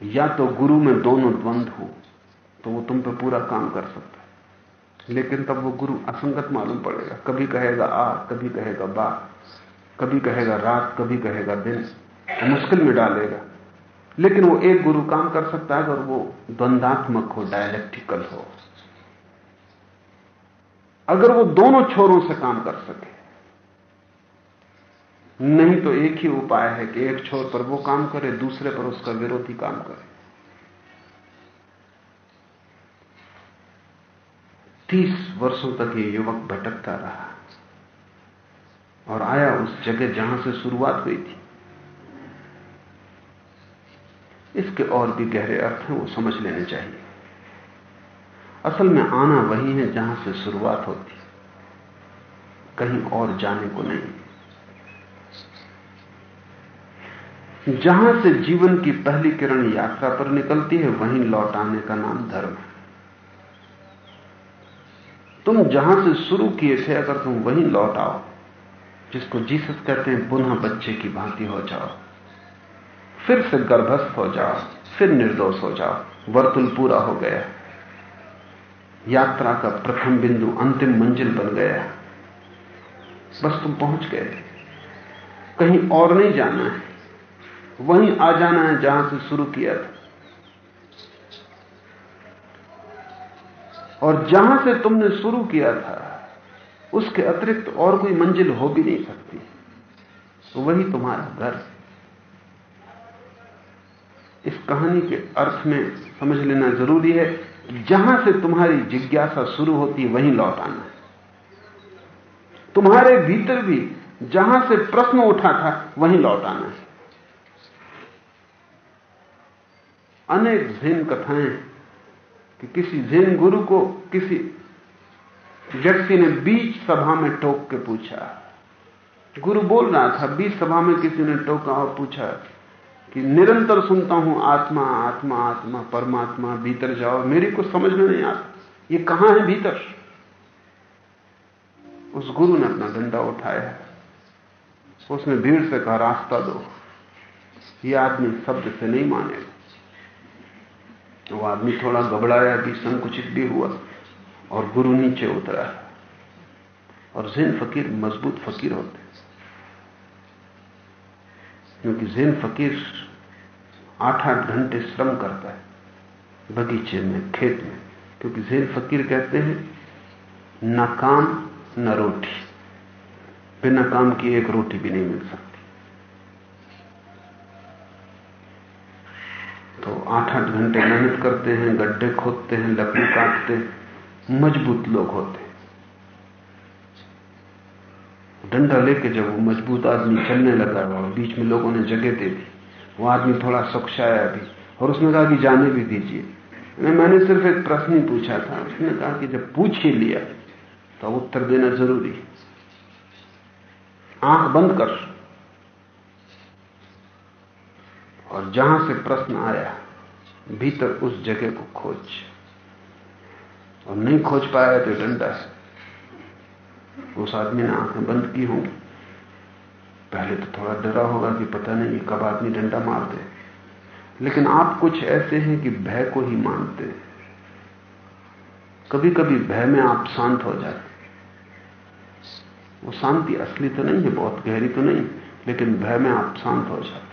S3: या तो गुरु में दोनों द्वंद हो तो वो तुम पे पूरा काम कर सकता है। लेकिन तब वो गुरु असंगत मालूम पड़ेगा। कभी कहेगा आ, कभी कहेगा बा, कभी कहेगा रात, कभी कहेगा दिन। मुश्किल में डालेगा। लेकिन वो एक गुरु काम कर सकता है अगर वो द्वंदात्मक हो डायलेक्टिकल हो। अगर वो दोनों छोरों से काम कर सके। नहीं तो एक ही उपाय है कि एक छोर पर वो काम करे, दूसरे पर उसका विरोधी काम करे। तीस वर्षों तक ये युवक भटकता रहा। और आया उस जगह जहाँ से शुरुआत हुई थी। इसके और भी गहरे अर्थ हैं, वो समझ लेने चाहिए। असल में आना वही है जहाँ से शुरुआत होती। कहीं और जाने को नहीं। जहाँ से जीवन की पहली किरण यात्रा पर निकलती है, वहीं लौट आने का नाम धर्म है। तुम जहाँ से शुरू किए थे, अगर तुम वहीं लौट आओ, जिसको जीसस कहते हैं, पुनः बच्चे की भांति हो जाओ। फिर से गर्भस्थ हो जाओ, फिर निर्दोष हो जाओ, वर्तुल पूरा हो गया। यात्रा का प्रथम बिंदु, अंतिम मंजिल बन गया। बस तुम पहुँच गए। कहीं और नहीं जाना है। वहीं आ जाना है जहाँ से शुरू किया था। और जहाँ से तुमने शुरू किया था, उसके अतिरिक्त और कोई मंजिल हो भी नहीं सकती। तो वही तुम्हारा घर। इस कहानी के अर्थ में समझ लेना ज़रूरी है, जहाँ से तुम्हारी जिज्ञासा शुरू होती है वहीं लौट आना। है तुम्हारे भीतर भी जहाँ से प्रश्न उठा था, वहीं लौट आना। है अनेक जैन कथाएँ कि किसी जैन गुरु को किसी व्यक्ति ने बीच सभा में टोक के पूछा। गुरु बोल रहा था, बीच सभा में किसी ने टोका और पूछा कि निरंतर सुनता हूँ, आत्मा आत्मा आत्मा, परमात्मा, भीतर जाओ, मेरी कुछ समझ में नहीं आता। ये कहाँ है भीतर? उस गुरु ने अपना डंडा उठाया। उसने भीड़ से कहा, रास्ता दो। ये आदमी शब्द से नहीं मानेगा। वो आदमी थोड़ा घबराया भी संकुचित भी हुआ। और गुरु नीचे उतरा। और जैन फकीर मज़बूत फकीर होते क्योंकि जैन फकीर आठ आठ घंटे श्रम करता है, बगीचे में, खेत में। क्योंकि जैन फकीर कहते हैं, न काम, न रोटी। बिना काम की एक रोटी भी नहीं मिल सकती। तो आठ आठ घंटे मेहनत करते हैं, गड्ढे खोदते हैं, लकड़ी काटते मज़बूत लोग होते डंडा लेके जब वो मज़बूत आदमी चलने लगा, और बीच में लोगों ने जगह दे दी, वो आदमी थोड़ा सुखशाया भी, और उसने कहा कि जाने भी दीजिए। मैंने सिर्फ़ एक प्रश्न ही पूछा था। उसने कहा कि जब पूछ ही लिया तो उत्तर देना ज़रूरी आँख बंद कर। और जहाँ से प्रश्न आया, भीतर उस जगह को खोज। और नहीं खोज पाया तो डंडा से। उस आदमी ने आँखें बंद की होंगी पहले तो थोड़ा डरा होगा कि पता नहीं कब आदमी डंडा मार दे। लेकिन आप कुछ ऐसे हैं कि भय को ही मानते हैं। कभी कभी भय में आप शांत हो जाते वो शांति असली तो नहीं है, बहुत गहरी तो नहीं, लेकिन भय में आप शांत हो जाते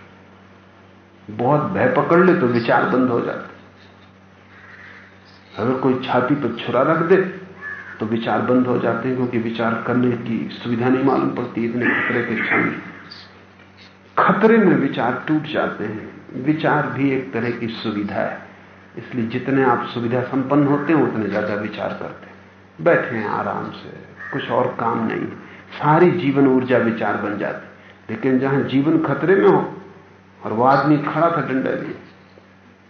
S3: बहुत भय पकड़ ले तो विचार बंद हो जाते। अगर कोई छाती पर छुरा रख दे तो विचार बंद हो जाते हैं, क्योंकि विचार करने की सुविधा नहीं मालूम पड़ती इतने खतरे के क्षण। खतरे में विचार टूट जाते हैं। विचार भी एक तरह की सुविधा है। इसलिए जितने आप सुविधा संपन्न होते हैं, उतने ज़्यादा विचार करते हैं। बैठे हैं आराम से, कुछ और काम नहीं। सारी जीवन ऊर्जा विचार बन जाती। लेकिन जहाँ जीवन खतरे में हो और वो आदमी खड़ा था डंडा लिए।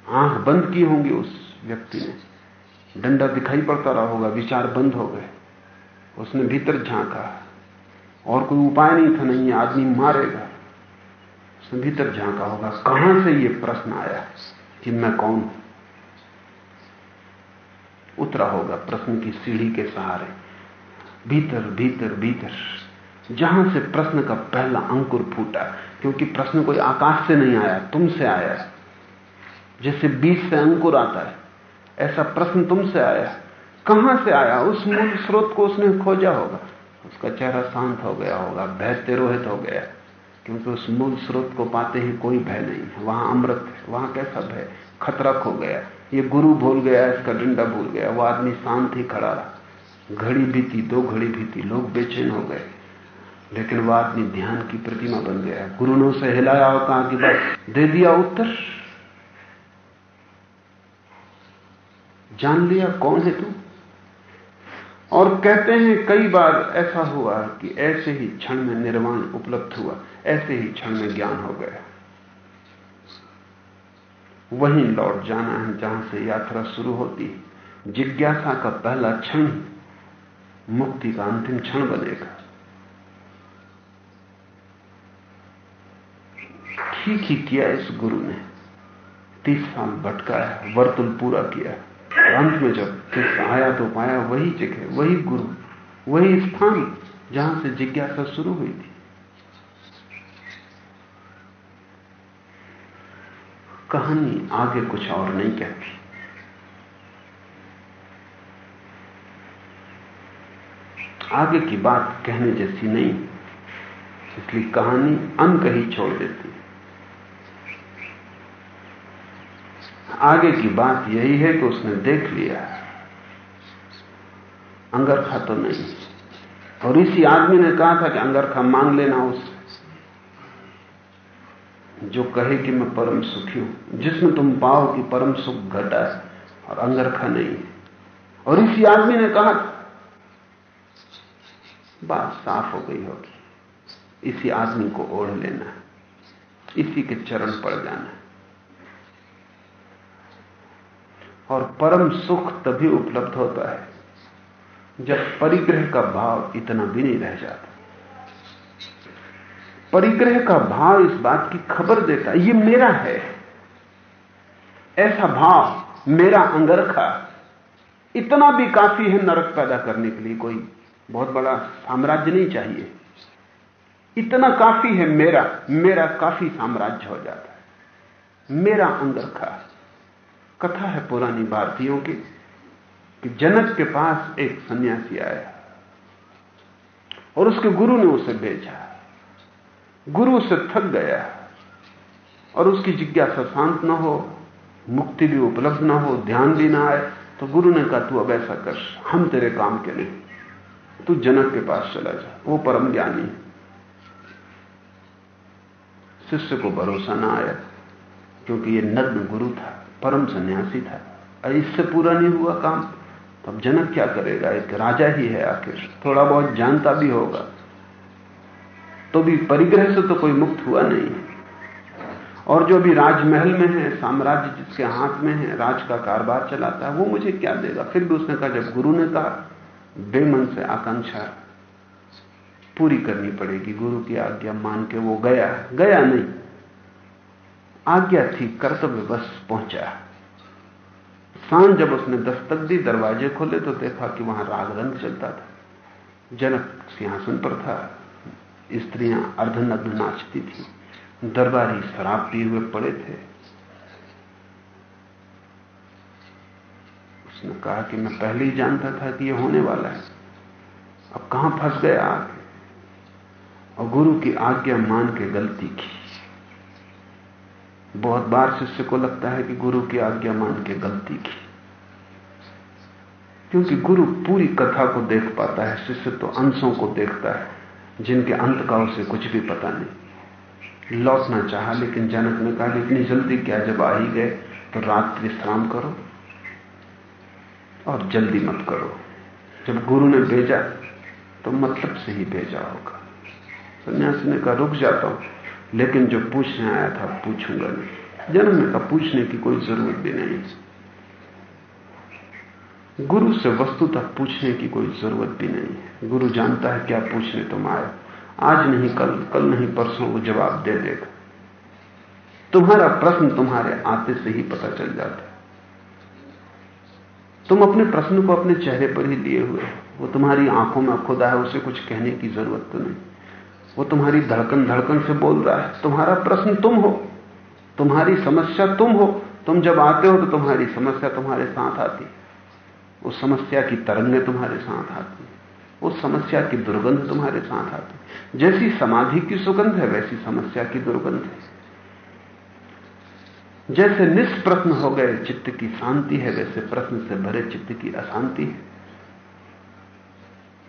S3: आँख बंद की होंगी उस व्यक्ति ने। डंडा दिखाई पड़ता रहा होगा, विचार बंद हो गए। उसने भीतर झांका। और कोई उपाय नहीं था, नहीं आदमी मारेगा। उसने भीतर झांका होगा। कहाँ से ये प्रश्न आया कि मैं कौन? हूँ उतरा होगा प्रश्न की सीढ़ी के सहारे। भीतर भीतर भीतर। जहाँ से प्रश्न का पहला अंकुर फूटा, क्योंकि प्रश्न कोई आकाश से नहीं आया, तुमसे आया जैसे बीज से अंकुर आता है, ऐसा प्रश्न तुमसे आया कहाँ से आया? उस मूल स्रोत को उसने खोजा होगा। उसका चेहरा शांत हो गया होगा भय तिरोहित हो गया। क्योंकि उस मूल स्रोत को पाते ही कोई भय नहीं है। वहाँ अमृत है, वहाँ कैसा भय? खतरा खो गया। ये गुरु भूल गया, इसका डंडा भूल गया। वो आदमी शांत ही खड़ा रहा। घड़ी बीती, दो घड़ी बीती, लोग बेचैन हो गए। लेकिन वह आदमी ध्यान की प्रतिमा बन गया। गुरु ने उसे हिलाया और कहा कि बस, दे दिया उत्तर। जान लिया, कौन है तू? और कहते हैं, कई बार ऐसा हुआ कि ऐसे ही क्षण में निर्वाण उपलब्ध हुआ, ऐसे ही क्षण में ज्ञान हो गया। वहीं लौट जाना है जहाँ से यात्रा शुरू होती है। जिज्ञासा का पहला क्षण, मुक्ति का अंतिम क्षण बनेगा। ठीक ही किया इस गुरु ने। तीस साल भटकाया, वर्तन पूरा किया। अंत में जब फिर आया तो पाया वही जगह, वही गुरु, वही स्थान जहाँ से जिज्ञासा शुरू हुई थी। कहानी आगे कुछ और नहीं कहती। आगे की बात कहने जैसी नहीं, इसलिए कहानी अन कही छोड़ देती। आगे की बात यही है कि उसने देख लिया। अंगरखा तो नहीं। और इसी आदमी ने कहा था कि अंगरखा मांग लेना उससे जो कहे कि मैं परम सुखी हूँ। जिसमें तुम पाओ कि परम सुख घटा है, और अंगरखा नहीं है। और इसी आदमी ने कहा, बात साफ़ हो गई होगी। इसी आदमी को ओढ़ लेना इसी के चरण पड़ जाना है और परम सुख तभी उपलब्ध होता है, जब परिग्रह का भाव इतना भी नहीं रह जाता। परिग्रह का भाव इस बात की खबर देता है, ये मेरा है। ऐसा भाव मेरा अंगरखा, इतना भी काफ़ी है नरक पैदा करने के लिए, कोई बहुत बड़ा साम्राज्य नहीं चाहिए। इतना काफ़ी है मेरा मेरा काफ़ी साम्राज्य हो जाता है। मेरा अंगरखा। कथा है पुरानी भारतीयों की, कि जनक के पास एक सन्यासी आया। और उसके गुरु ने उसे भेजा। गुरु उसे थक गया। और उसकी जिज्ञासा शांत ना हो, मुक्ति भी उपलब्ध ना हो, ध्यान भी ना आए तो गुरु ने कहा, तू अब ऐसा कर, हम तेरे काम के नहीं। तू जनक के पास चला जा, वो परम ज्ञानी शिष्य को भरोसा ना आया, क्योंकि ये नग्न गुरु था। परम सन्यासी था। अरे इससे पूरा नहीं हुआ काम। तो अब जनक क्या करेगा? एक राजा ही है आखिर। थोड़ा बहुत जानता भी होगा। तो भी परिग्रह से तो कोई मुक्त हुआ नहीं। और जो भी राजमहल में है, साम्राज्य जिसके हाथ में है, राज का कारोबार चलाता है, वो मुझे क्या देगा? फिर भी उसने कहा, जब गुरु ने कहा, बेमन से आकांक्षा पूरी करनी पड़ेगी। गुरु की आज्ञा मान के वो गया। गया नहीं। आज्ञा थी, कर्तव्य बस पहुँचा। साँझ जब उसने दस्तक दी, दरवाजे खोले तो देखा कि वहाँ राग रंग चलता था। जनक सिंहासन पर था। स्त्रियाँ अर्धनग्न नाचती थी। दरबारी शराब पिए हुए पड़े थे। उसने कहा कि मैं पहले ही जानता था कि यह होने वाला है। अब कहाँ फंस गया आगे? और गुरु की आज्ञा मान के गलती की। बहुत बार शिष्य को लगता है कि गुरु की आज्ञा मान के गलती की। क्योंकि गुरु पूरी कथा को देख पाता है, शिष्य तो अंशों को देखता है, जिनके अंत का उसे कुछ भी पता नहीं। लौटना चाहा, लेकिन जनक ने कहा इतनी जल्दी क्या जब आ ही गए तो रात विश्राम करो और जल्दी मत करो। जब गुरु ने भेजा तो मतलब से ही भेजा होगा। सन्यासी ने कहा, रुक जाता हूँ। लेकिन जो पूछने आया था, पूछूँगा नहीं। जन्म कहा पूछने की कोई ज़रूरत भी नहीं गुरु से वस्तुतः पूछने की कोई ज़रूरत भी नहीं है। गुरु जानता है क्या पूछने तुम आए। आज नहीं, कल कल नहीं, परसों वो जवाब दे देगा। तुम्हारा प्रश्न तुम्हारे आते से ही पता चल जाता है। तुम अपने प्रश्न को अपने चेहरे पर ही लिए हुए हो। वो तुम्हारी आँखों में खुदा है, उसे कुछ कहने की ज़रूरत तो नहीं। वो तुम्हारी धड़कन धड़कन से बोल रहा है। तुम्हारा प्रश्न तुम हो। तुम्हारी समस्या तुम हो। तुम जब आते हो तो तुम्हारी समस्या तुम्हारे साथ आती उस समस्या की तरंगें तुम्हारे साथ आती उस समस्या की दुर्गंध तुम्हारे साथ आती जैसी समाधि की सुगंध है, वैसी समस्या की दुर्गंध है। जैसे निष्प्रश्न हो गए, चित्त की शांति है, वैसे प्रश्न से भरे चित्त की अशांति है।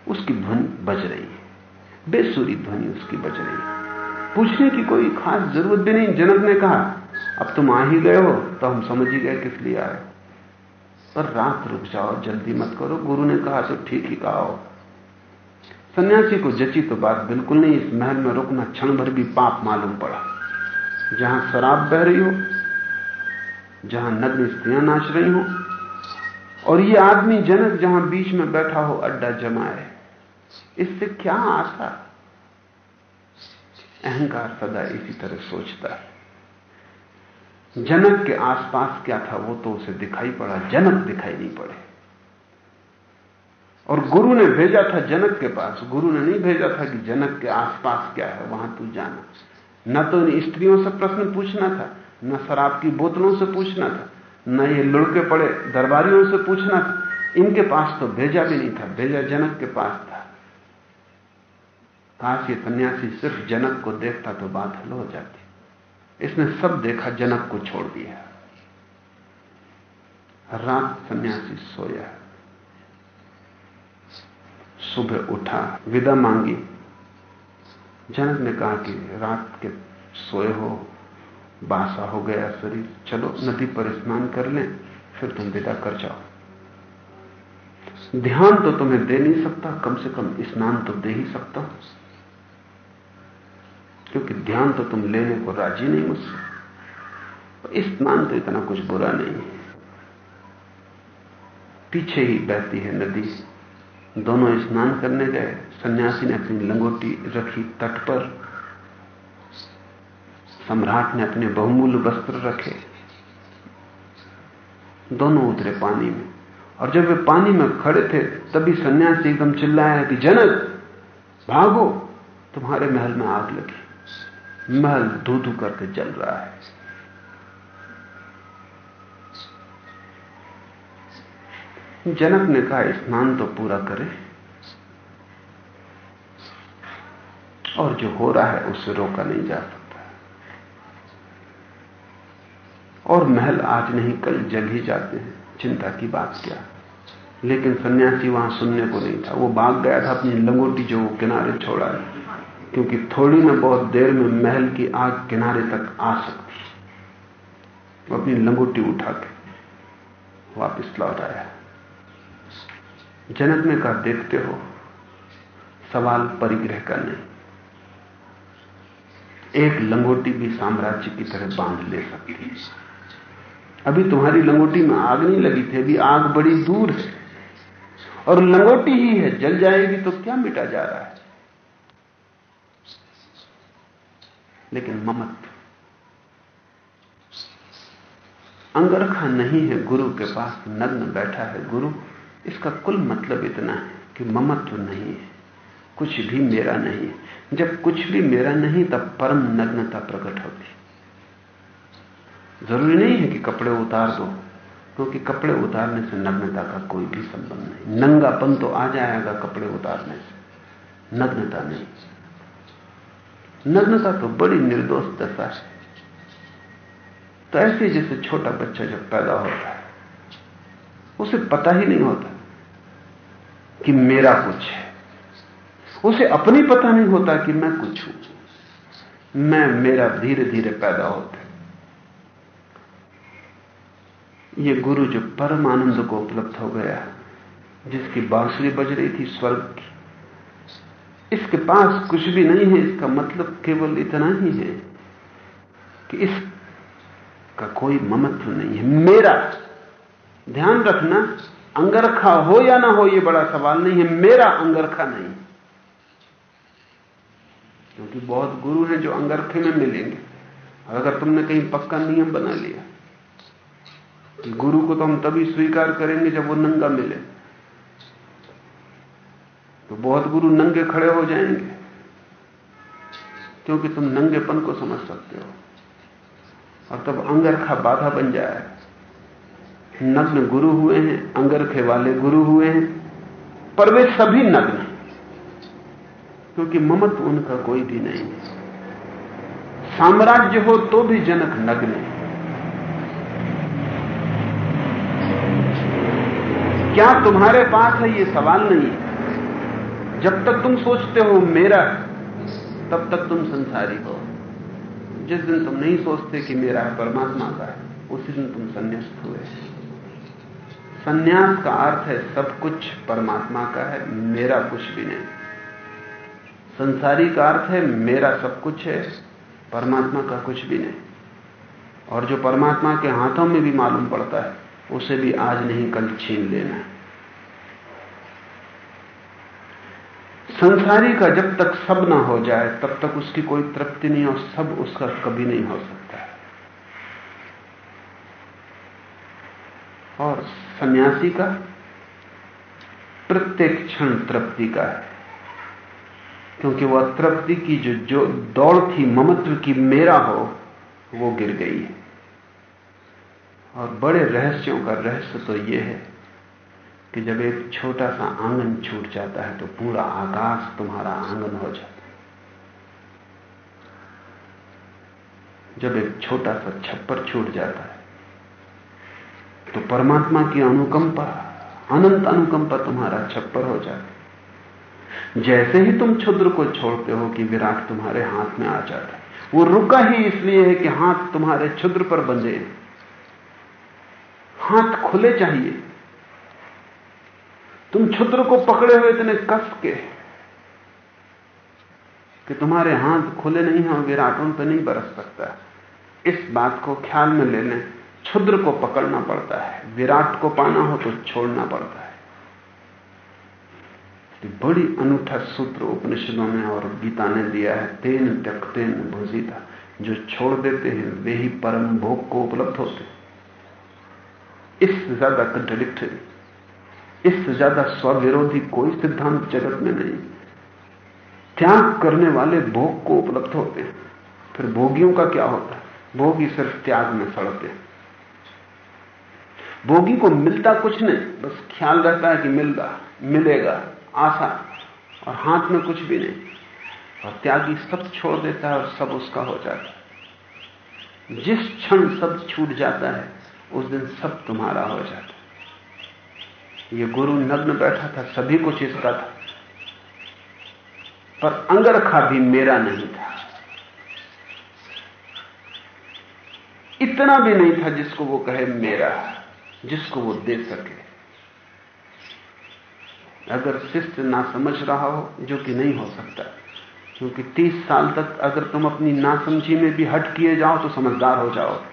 S3: उसकी ध्वनि बज रही है। बेसुरी ध्वनि उसकी बज रही। पूछने की कोई खास ज़रूरत भी नहीं, जनक ने कहा, अब तुम आ ही गए हो तो हम समझ ही गए किस लिए आए। पर रात रुक जाओ, जल्दी मत करो। गुरु ने कहा तो ठीक ही कहा हो। सन्यासी को जची तो बात बिल्कुल नहीं, इस महल में रुकना क्षण भर भी पाप मालूम पड़ा। जहाँ शराब बह रही हो, जहाँ नग्न स्त्रियाँ नाच रही हो, और ये आदमी जनक जहाँ बीच में बैठा हो, अड्डा जमाए। इससे क्या आशा अहंकार सदा इसी तरह सोचता है। जनक के आसपास क्या था वो तो उसे दिखाई पड़ा, जनक दिखाई नहीं पड़े। और गुरु ने भेजा था जनक के पास। गुरु ने नहीं भेजा था कि जनक के आसपास क्या है, वहाँ तू जाना। न तो इन स्त्रियों से प्रश्न पूछना था, न शराब की बोतलों से पूछना था, न ये लुड़के पड़े दरबारियों से पूछना था। इनके पास तो भेजा भी नहीं था, भेजा जनक के पास। काश ये सन्यासी सिर्फ़ जनक को देखता तो बात हल हो जाती। इसने सब देखा, जनक को छोड़ दिया। रात सन्यासी सोया। सुबह उठा, विदा मांगी। जनक ने कहा कि रात के सोए हो, बासा हो गया शरीर। चलो, नदी पर स्नान कर लें, फिर तुम विदा कर जाओ। ध्यान तो तुम्हें दे नहीं सकता, कम से कम स्नान तो दे ही सकता हूँ। क्योंकि ध्यान तो तुम लेने को राज़ी नहीं मुझसे। इस स्नान तो इतना कुछ बुरा नहीं है। पीछे ही बहती है नदी। दोनों स्नान करने गए। सन्यासी ने अपनी लंगोटी रखी तट पर। सम्राट ने अपने बहुमूल्य वस्त्र रखे। दोनों उतरे पानी में। और जब वे पानी में खड़े थे, तभी सन्यासी एकदम चिल्लाया, कि जनक, भागो। तुम्हारे महल में आग लगी। महल धू धू करके जल रहा है। जनक ने कहा, स्नान तो पूरा करें। और जो हो रहा है उसे रोका नहीं जा सकता। और महल आज नहीं, कल जल ही जाते हैं। चिंता की बात क्या? लेकिन सन्यासी वहाँ सुनने को नहीं था। वो भाग गया था, अपनी लंगोटी जो किनारे छोड़ा है। क्योंकि थोड़ी न बहुत देर में महल की आग किनारे तक आ सकती अपनी लंगोटी उठा के वापिस लौट आया। जनक ने कहा देखते हो, सवाल परिग्रह का नहीं। एक लंगोटी भी साम्राज्य की तरह बाँध ले सकती है। अभी तुम्हारी लंगोटी में आग नहीं लगी थी अभी आग बड़ी दूर है। और लंगोटी ही है, जल जाएगी तो क्या मिटा जा रहा है? लेकिन ममत्व। अंगरखा नहीं है गुरु के पास, नग्न बैठा है गुरु। इसका कुल मतलब इतना है कि ममत्व नहीं है, कुछ भी मेरा नहीं है। जब कुछ भी मेरा नहीं, तब परम नग्नता प्रकट होती ज़रूरी नहीं है कि कपड़े उतार दो, क्योंकि कपड़े उतारने से नग्नता का कोई भी संबंध नहीं। नंगापन तो आ जाएगा कपड़े उतारने से, नग्नता नहीं। नग्नता तो बड़ी निर्दोष दशा है तो ऐसे जैसे छोटा बच्चा जब पैदा होता है, उसे पता ही नहीं होता कि मेरा कुछ है। उसे अपनी पता नहीं होता कि मैं कुछ हूँ। मैं, मेरा धीरे धीरे पैदा होता है। ये गुरु जो परम आनंद को उपलब्ध हो गया, जिसकी बांसुरी बज रही थी स्वर्ग की इसके पास कुछ भी नहीं है, इसका मतलब केवल इतना ही है कि इसका कोई ममत्व नहीं है। मेरा ध्यान रखना, अंगरखा हो या ना हो यह बड़ा सवाल नहीं है। मेरा अंगरखा नहीं। क्योंकि बहुत गुरु हैं जो अंगरखे में मिलेंगे। अगर तुमने कहीं पक्का नियम बना लिया कि गुरु को तो हम तभी स्वीकार करेंगे जब वो नंगा मिले। तो बहुत गुरु नंगे खड़े हो जाएँगे। क्योंकि तुम नंगेपन को समझ सकते हो। और तब अंगरखा बाधा बन जाए। नग्न गुरु हुए हैं, अंगरखे वाले गुरु हुए हैं। पर वे सभी नग्न हैं। क्योंकि ममत्व उनका कोई भी नहीं है। साम्राज्य हो तो भी जनक नग्न है। क्या तुम्हारे पास है ये सवाल नहीं जब तक तुम सोचते हो मेरा, तब तक तुम संसारी हो। जिस दिन तुम नहीं सोचते कि मेरा है परमात्मा का है, उसी दिन तुम संन्यास्त हुए। संन्यास का अर्थ है सब कुछ परमात्मा का है, मेरा कुछ भी नहीं। संसारी का अर्थ है मेरा सब कुछ है, परमात्मा का कुछ भी नहीं। और जो परमात्मा के हाथों में भी मालूम पड़ता है, उसे भी आज नहीं कल छीन लेना संसारी का जब तक सब ना हो जाए, तब तक उसकी कोई तृप्ति नहीं और सब उसका कभी नहीं हो सकता है। और सन्यासी का प्रत्येक क्षण तृप्ति का है, क्योंकि वह तृप्ति की जो जो दौड़ थी, ममत्व की मेरा हो, वो गिर गई है। और बड़े रहस्यों का रहस्य तो यह है कि जब एक छोटा सा आँगन छूट जाता है तो पूरा आकाश तुम्हारा आँगन हो जाता है। जब एक छोटा सा छप्पर छूट जाता है तो परमात्मा की अनुकंपा, अनंत अनुकंपा तुम्हारा छप्पर हो जाती जैसे ही तुम क्षुद्र को छोड़ते हो कि विराट तुम्हारे हाथ में आ जाता है, वो रुका ही इसलिए है कि हाथ तुम्हारे क्षुद्र पर बंधे हाथ खुले चाहिए। तुम क्षुद्र को पकड़े हुए इतने कस के कि तुम्हारे हाथ खुले नहीं हैं और विराट उन पर नहीं बरस सकता इस बात को ख्याल में ले लें क्षुद्र को पकड़ना पड़ता है। विराट को पाना हो तो छोड़ना पड़ता है। तो बड़ी अनूठा सूत्र उपनिषदों ने और गीता ने दिया है, तेन त्यक्तेन भूजिता। जो छोड़ देते हैं, वे ही परम भोग को उपलब्ध होते हैं। इससे ज़्यादा कंट्रडिक्टरी इससे ज़्यादा स्वविरोधी कोई सिद्धांत जगत में नहीं। त्याग करने वाले भोग को उपलब्ध होते हैं। फिर भोगियों का क्या होता है? भोगी सिर्फ़ त्याग में सड़ते हैं। भोगी को मिलता कुछ नहीं, बस ख्याल रहता है कि मिल रहा मिलेगा, आशा, और हाथ में कुछ भी नहीं। और त्यागी सब छोड़ देता है और सब उसका हो जाता है। जिस क्षण सब छूट जाता है, उस दिन सब तुम्हारा हो जाता है। ये गुरु नग्न बैठा था, सभी कुछ इसका था। पर अंगरखा भी मेरा नहीं था। इतना भी नहीं था जिसको वो कहे मेरा, जिसको वो दे सके। अगर शिष्य ना समझ रहा हो, जो कि नहीं हो सकता, क्योंकि तीस साल तक अगर तुम अपनी नासमझी में भी हट किए जाओ तो समझदार हो जाओ।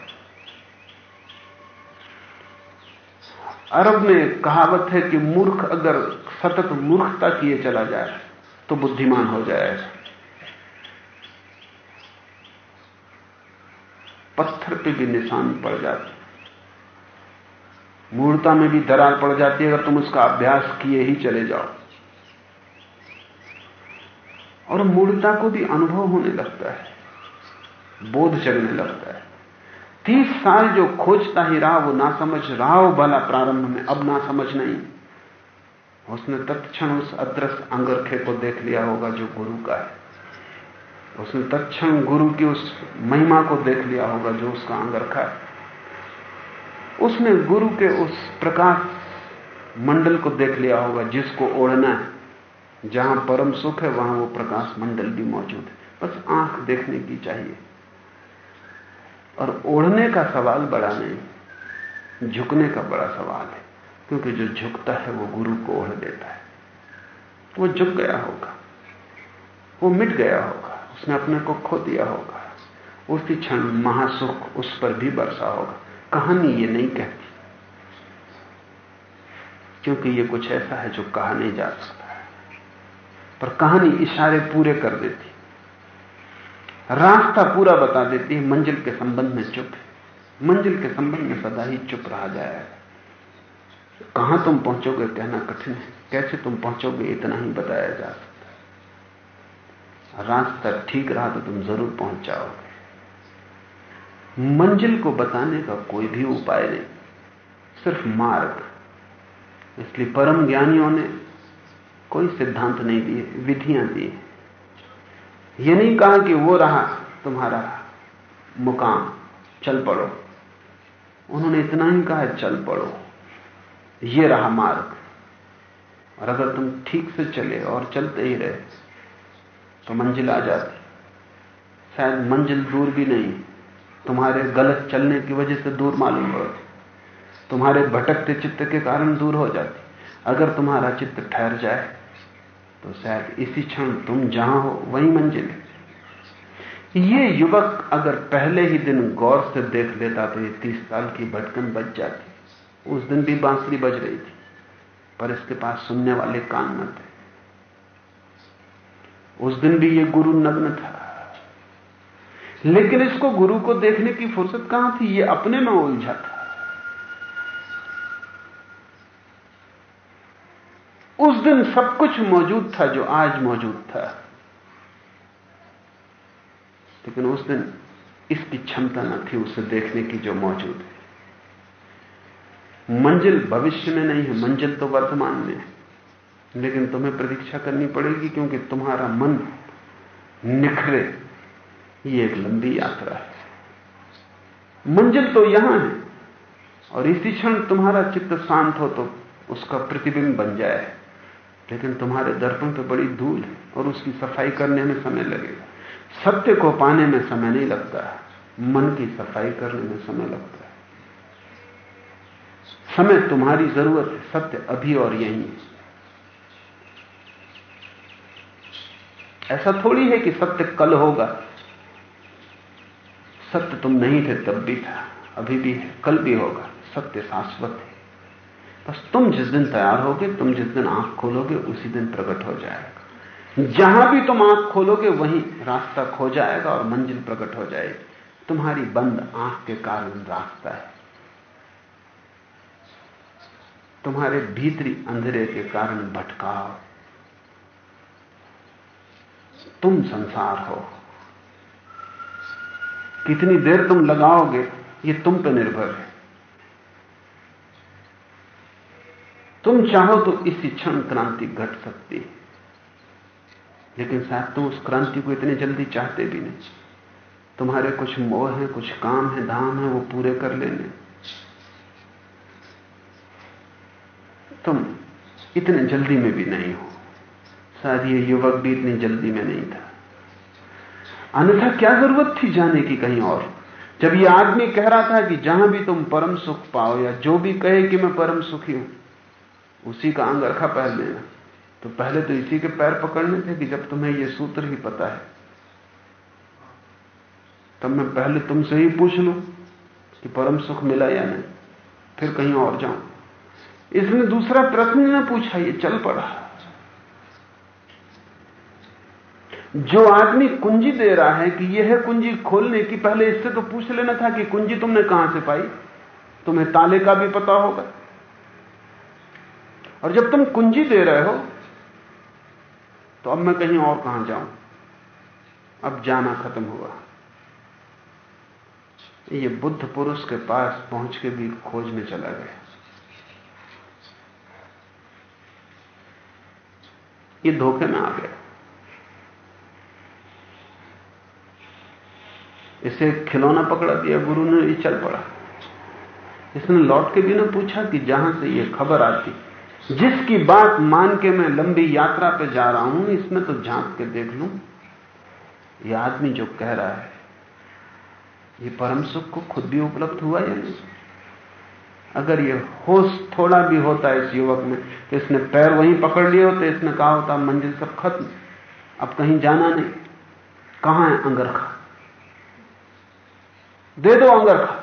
S3: अरब में कहावत है कि मूर्ख अगर सतत मूर्खता किए चला जाए तो बुद्धिमान हो जाएगा पत्थर पे भी निशान पड़ जाते। मूर्ता में भी दरार पड़ जाती है अगर तुम उसका अभ्यास किए ही चले जाओ। और मूर्ता को भी अनुभव होने लगता है, बोध चलने लगता है। तीस साल जो खोजता ही रहा, वो ना समझ रहा हो भला प्रारंभ में, अब ना समझ नहीं। उसने तत्क्षण उस अदृश्य अंगरखे को देख लिया होगा जो गुरु का है। उसने तत्क्षण गुरु की उस महिमा को देख लिया होगा जो उसका अंगरखा है। उसने गुरु के उस प्रकाश मंडल को देख लिया होगा जिसको ओढ़ना है। जहाँ परम सुख है, वहाँ वो प्रकाश मंडल भी मौजूद है। बस आँख देखने की चाहिए। और ओढ़ने का सवाल बड़ा नहीं, झुकने का बड़ा सवाल है, क्योंकि जो झुकता है वो गुरु को ओढ़ देता है। वो झुक गया होगा, वो मिट गया होगा, उसने अपने को खो दिया होगा, उसी क्षण महासुख उस पर भी बरसा होगा। कहानी ये नहीं कहती, क्योंकि ये कुछ ऐसा है जो कहा नहीं जा सकता पर कहानी इशारे पूरे कर देती। रास्ता पूरा बता देती है, मंजिल के संबंध में चुप है। मंजिल के संबंध में सदा ही चुप रहा जाए। कहाँ तुम पहुंचोगे कहना कठिन है। कैसे तुम पहुंचोगे इतना ही बताया जा सकता रास्ता ठीक रहा तो तुम ज़रूर पहुँच जाओगे मंजिल को बताने का कोई भी उपाय नहीं, सिर्फ़ मार्ग। इसलिए परम ज्ञानियों ने कोई सिद्धांत नहीं दिए, विधियाँ दी ये नहीं कहा कि वो रहा तुम्हारा मुकाम, चल पड़ो। उन्होंने इतना ही कहा, चल पड़ो। ये रहा मार्ग। और अगर तुम ठीक से चले और चलते ही रहे तो मंजिल आ जाती। शायद मंजिल दूर भी नहीं। तुम्हारे गलत चलने की वजह से दूर मालूम पड़ती तुम्हारे भटकते चित्त के कारण दूर हो जाती। अगर तुम्हारा चित्त ठहर जाए तो शायद इसी क्षण तुम जहाँ हो, वही मंजिल है। ये युवक अगर पहले ही दिन गौर से देख लेता तो ये तीस साल की भटकन बच जाती। उस दिन भी बांसुरी बज रही थी, पर इसके पास सुनने वाले कान न थे। उस दिन भी ये गुरु नग्न था। लेकिन इसको गुरु को देखने की फुर्सत कहाँ थी? ये अपने में उलझा था उस दिन सब कुछ मौजूद था जो आज मौजूद था। लेकिन उस दिन इसकी क्षमता न थी उसे देखने की जो मौजूद है। मंजिल भविष्य में नहीं है, मंजिल तो वर्तमान में है। लेकिन तुम्हें प्रतीक्षा करनी पड़ेगी क्योंकि तुम्हारा मन निखरे। ये एक लंबी यात्रा है। मंजिल तो यहाँ है, और इसी क्षण तुम्हारा चित्त शांत हो तो उसका प्रतिबिंब बन जाए। लेकिन तुम्हारे दर्पण पे बड़ी धूल है और उसकी सफ़ाई करने में समय लगेगा। सत्य को पाने में समय नहीं लगता है। मन की सफ़ाई करने में समय लगता है। समय तुम्हारी ज़रूरत है। सत्य अभी और यही है। ऐसा थोड़ी है कि सत्य कल होगा। सत्य तुम नहीं थे तब भी था, अभी भी है, कल भी होगा। सत्य शाश्वत है। बस तुम जिस दिन तैयार होगे, तुम जिस दिन आँख खोलोगे, उसी दिन प्रकट हो जाएगा। जहाँ भी तुम आँख खोलोगे, वहीं रास्ता खो जाएगा और मंजिल प्रकट हो जाएगी। तुम्हारी बंद आँख के कारण रास्ता है। तुम्हारे भीतरी अंधेरे के कारण भटकाव। तुम संसार हो। कितनी देर तुम लगाओगे, ये तुम पे निर्भर है। तुम चाहो तो इसी क्षण क्रांति घट सकती है। लेकिन शायद तुम उस क्रांति को इतने जल्दी चाहते भी नहीं। तुम्हारे कुछ मोह हैं, कुछ काम है, धाम है, वो पूरे कर लेने। तुम इतने जल्दी में भी नहीं हो। शायद ये युवक भी इतनी जल्दी में नहीं था। अन्यथा क्या ज़रूरत थी जाने की कहीं और? जब ये आदमी कह रहा था कि जहाँ भी तुम परम सुख पाओ या जो भी कहे कि मैं परम सुखी हूँ उसी का अंग अंगरखा पहन लेना। तो पहले तो इसी के पैर पकड़ने थे कि जब तुम्हें यह सूत्र ही पता है। तब मैं पहले तुमसे ही पूछ लू कि परम सुख मिला या नहीं। फिर कहीं और जाऊँ। इसने दूसरा प्रश्न न पूछा, ये चल पड़ा। जो आदमी कुंजी दे रहा है कि यह है कुंजी खोलने की, पहले इससे तो पूछ लेना था कि कुंजी तुमने कहाँ से पाई? तुम्हें ताले का भी पता होगा। और जब तुम कुंजी दे रहे हो तो अब मैं कहीं और कहाँ जाऊँ? अब जाना खत्म हुआ। ये बुद्ध पुरुष के पास पहुँच के भी खोज में चला गया। ये धोखे में आ गया। इसे खिलौना पकड़ा दिया गुरु ने, ये चल पड़ा। इसने लौट के भी ना पूछा कि जहाँ से ये खबर आती। जिसकी बात मान के मैं लंबी यात्रा पे जा रहा हूँ, इसमें तो झाँक के देख लूँ। यह आदमी जो कह रहा है, ये परम सुख को खुद भी उपलब्ध हुआ या नहीं? अगर ये होश थोड़ा भी होता इस युवक में तो इसने पैर वहीं पकड़ लिए होते, इसने कहा होता, मंजिल सब खत्म। अब कहीं जाना नहीं। कहाँ है अंगरखा? दे दो अंगरखा।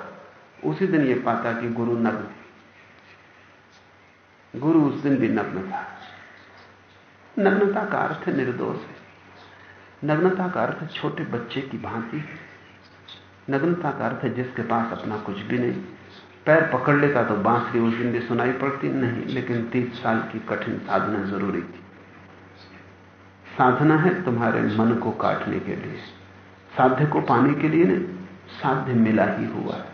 S3: उसी दिन ये पाता कि गुरु नग्न। गुरु उस दिन भी नग्न था नग्नता का अर्थ निर्दोष है। नग्नता का अर्थ छोटे बच्चे की भांति है। नग्नता का अर्थ जिसके पास अपना कुछ भी नहीं। पैर पकड़ लेता तो बांसुरी उस दिन भी सुनाई पड़ती। नहीं, लेकिन तीस साल की कठिन साधना ज़रूरी थी। साधना है तुम्हारे मन को काटने के लिए। साध्य को पाने के लिए नहीं, साध्य मिला ही हुआ है।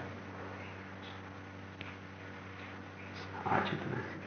S3: आज इतना है।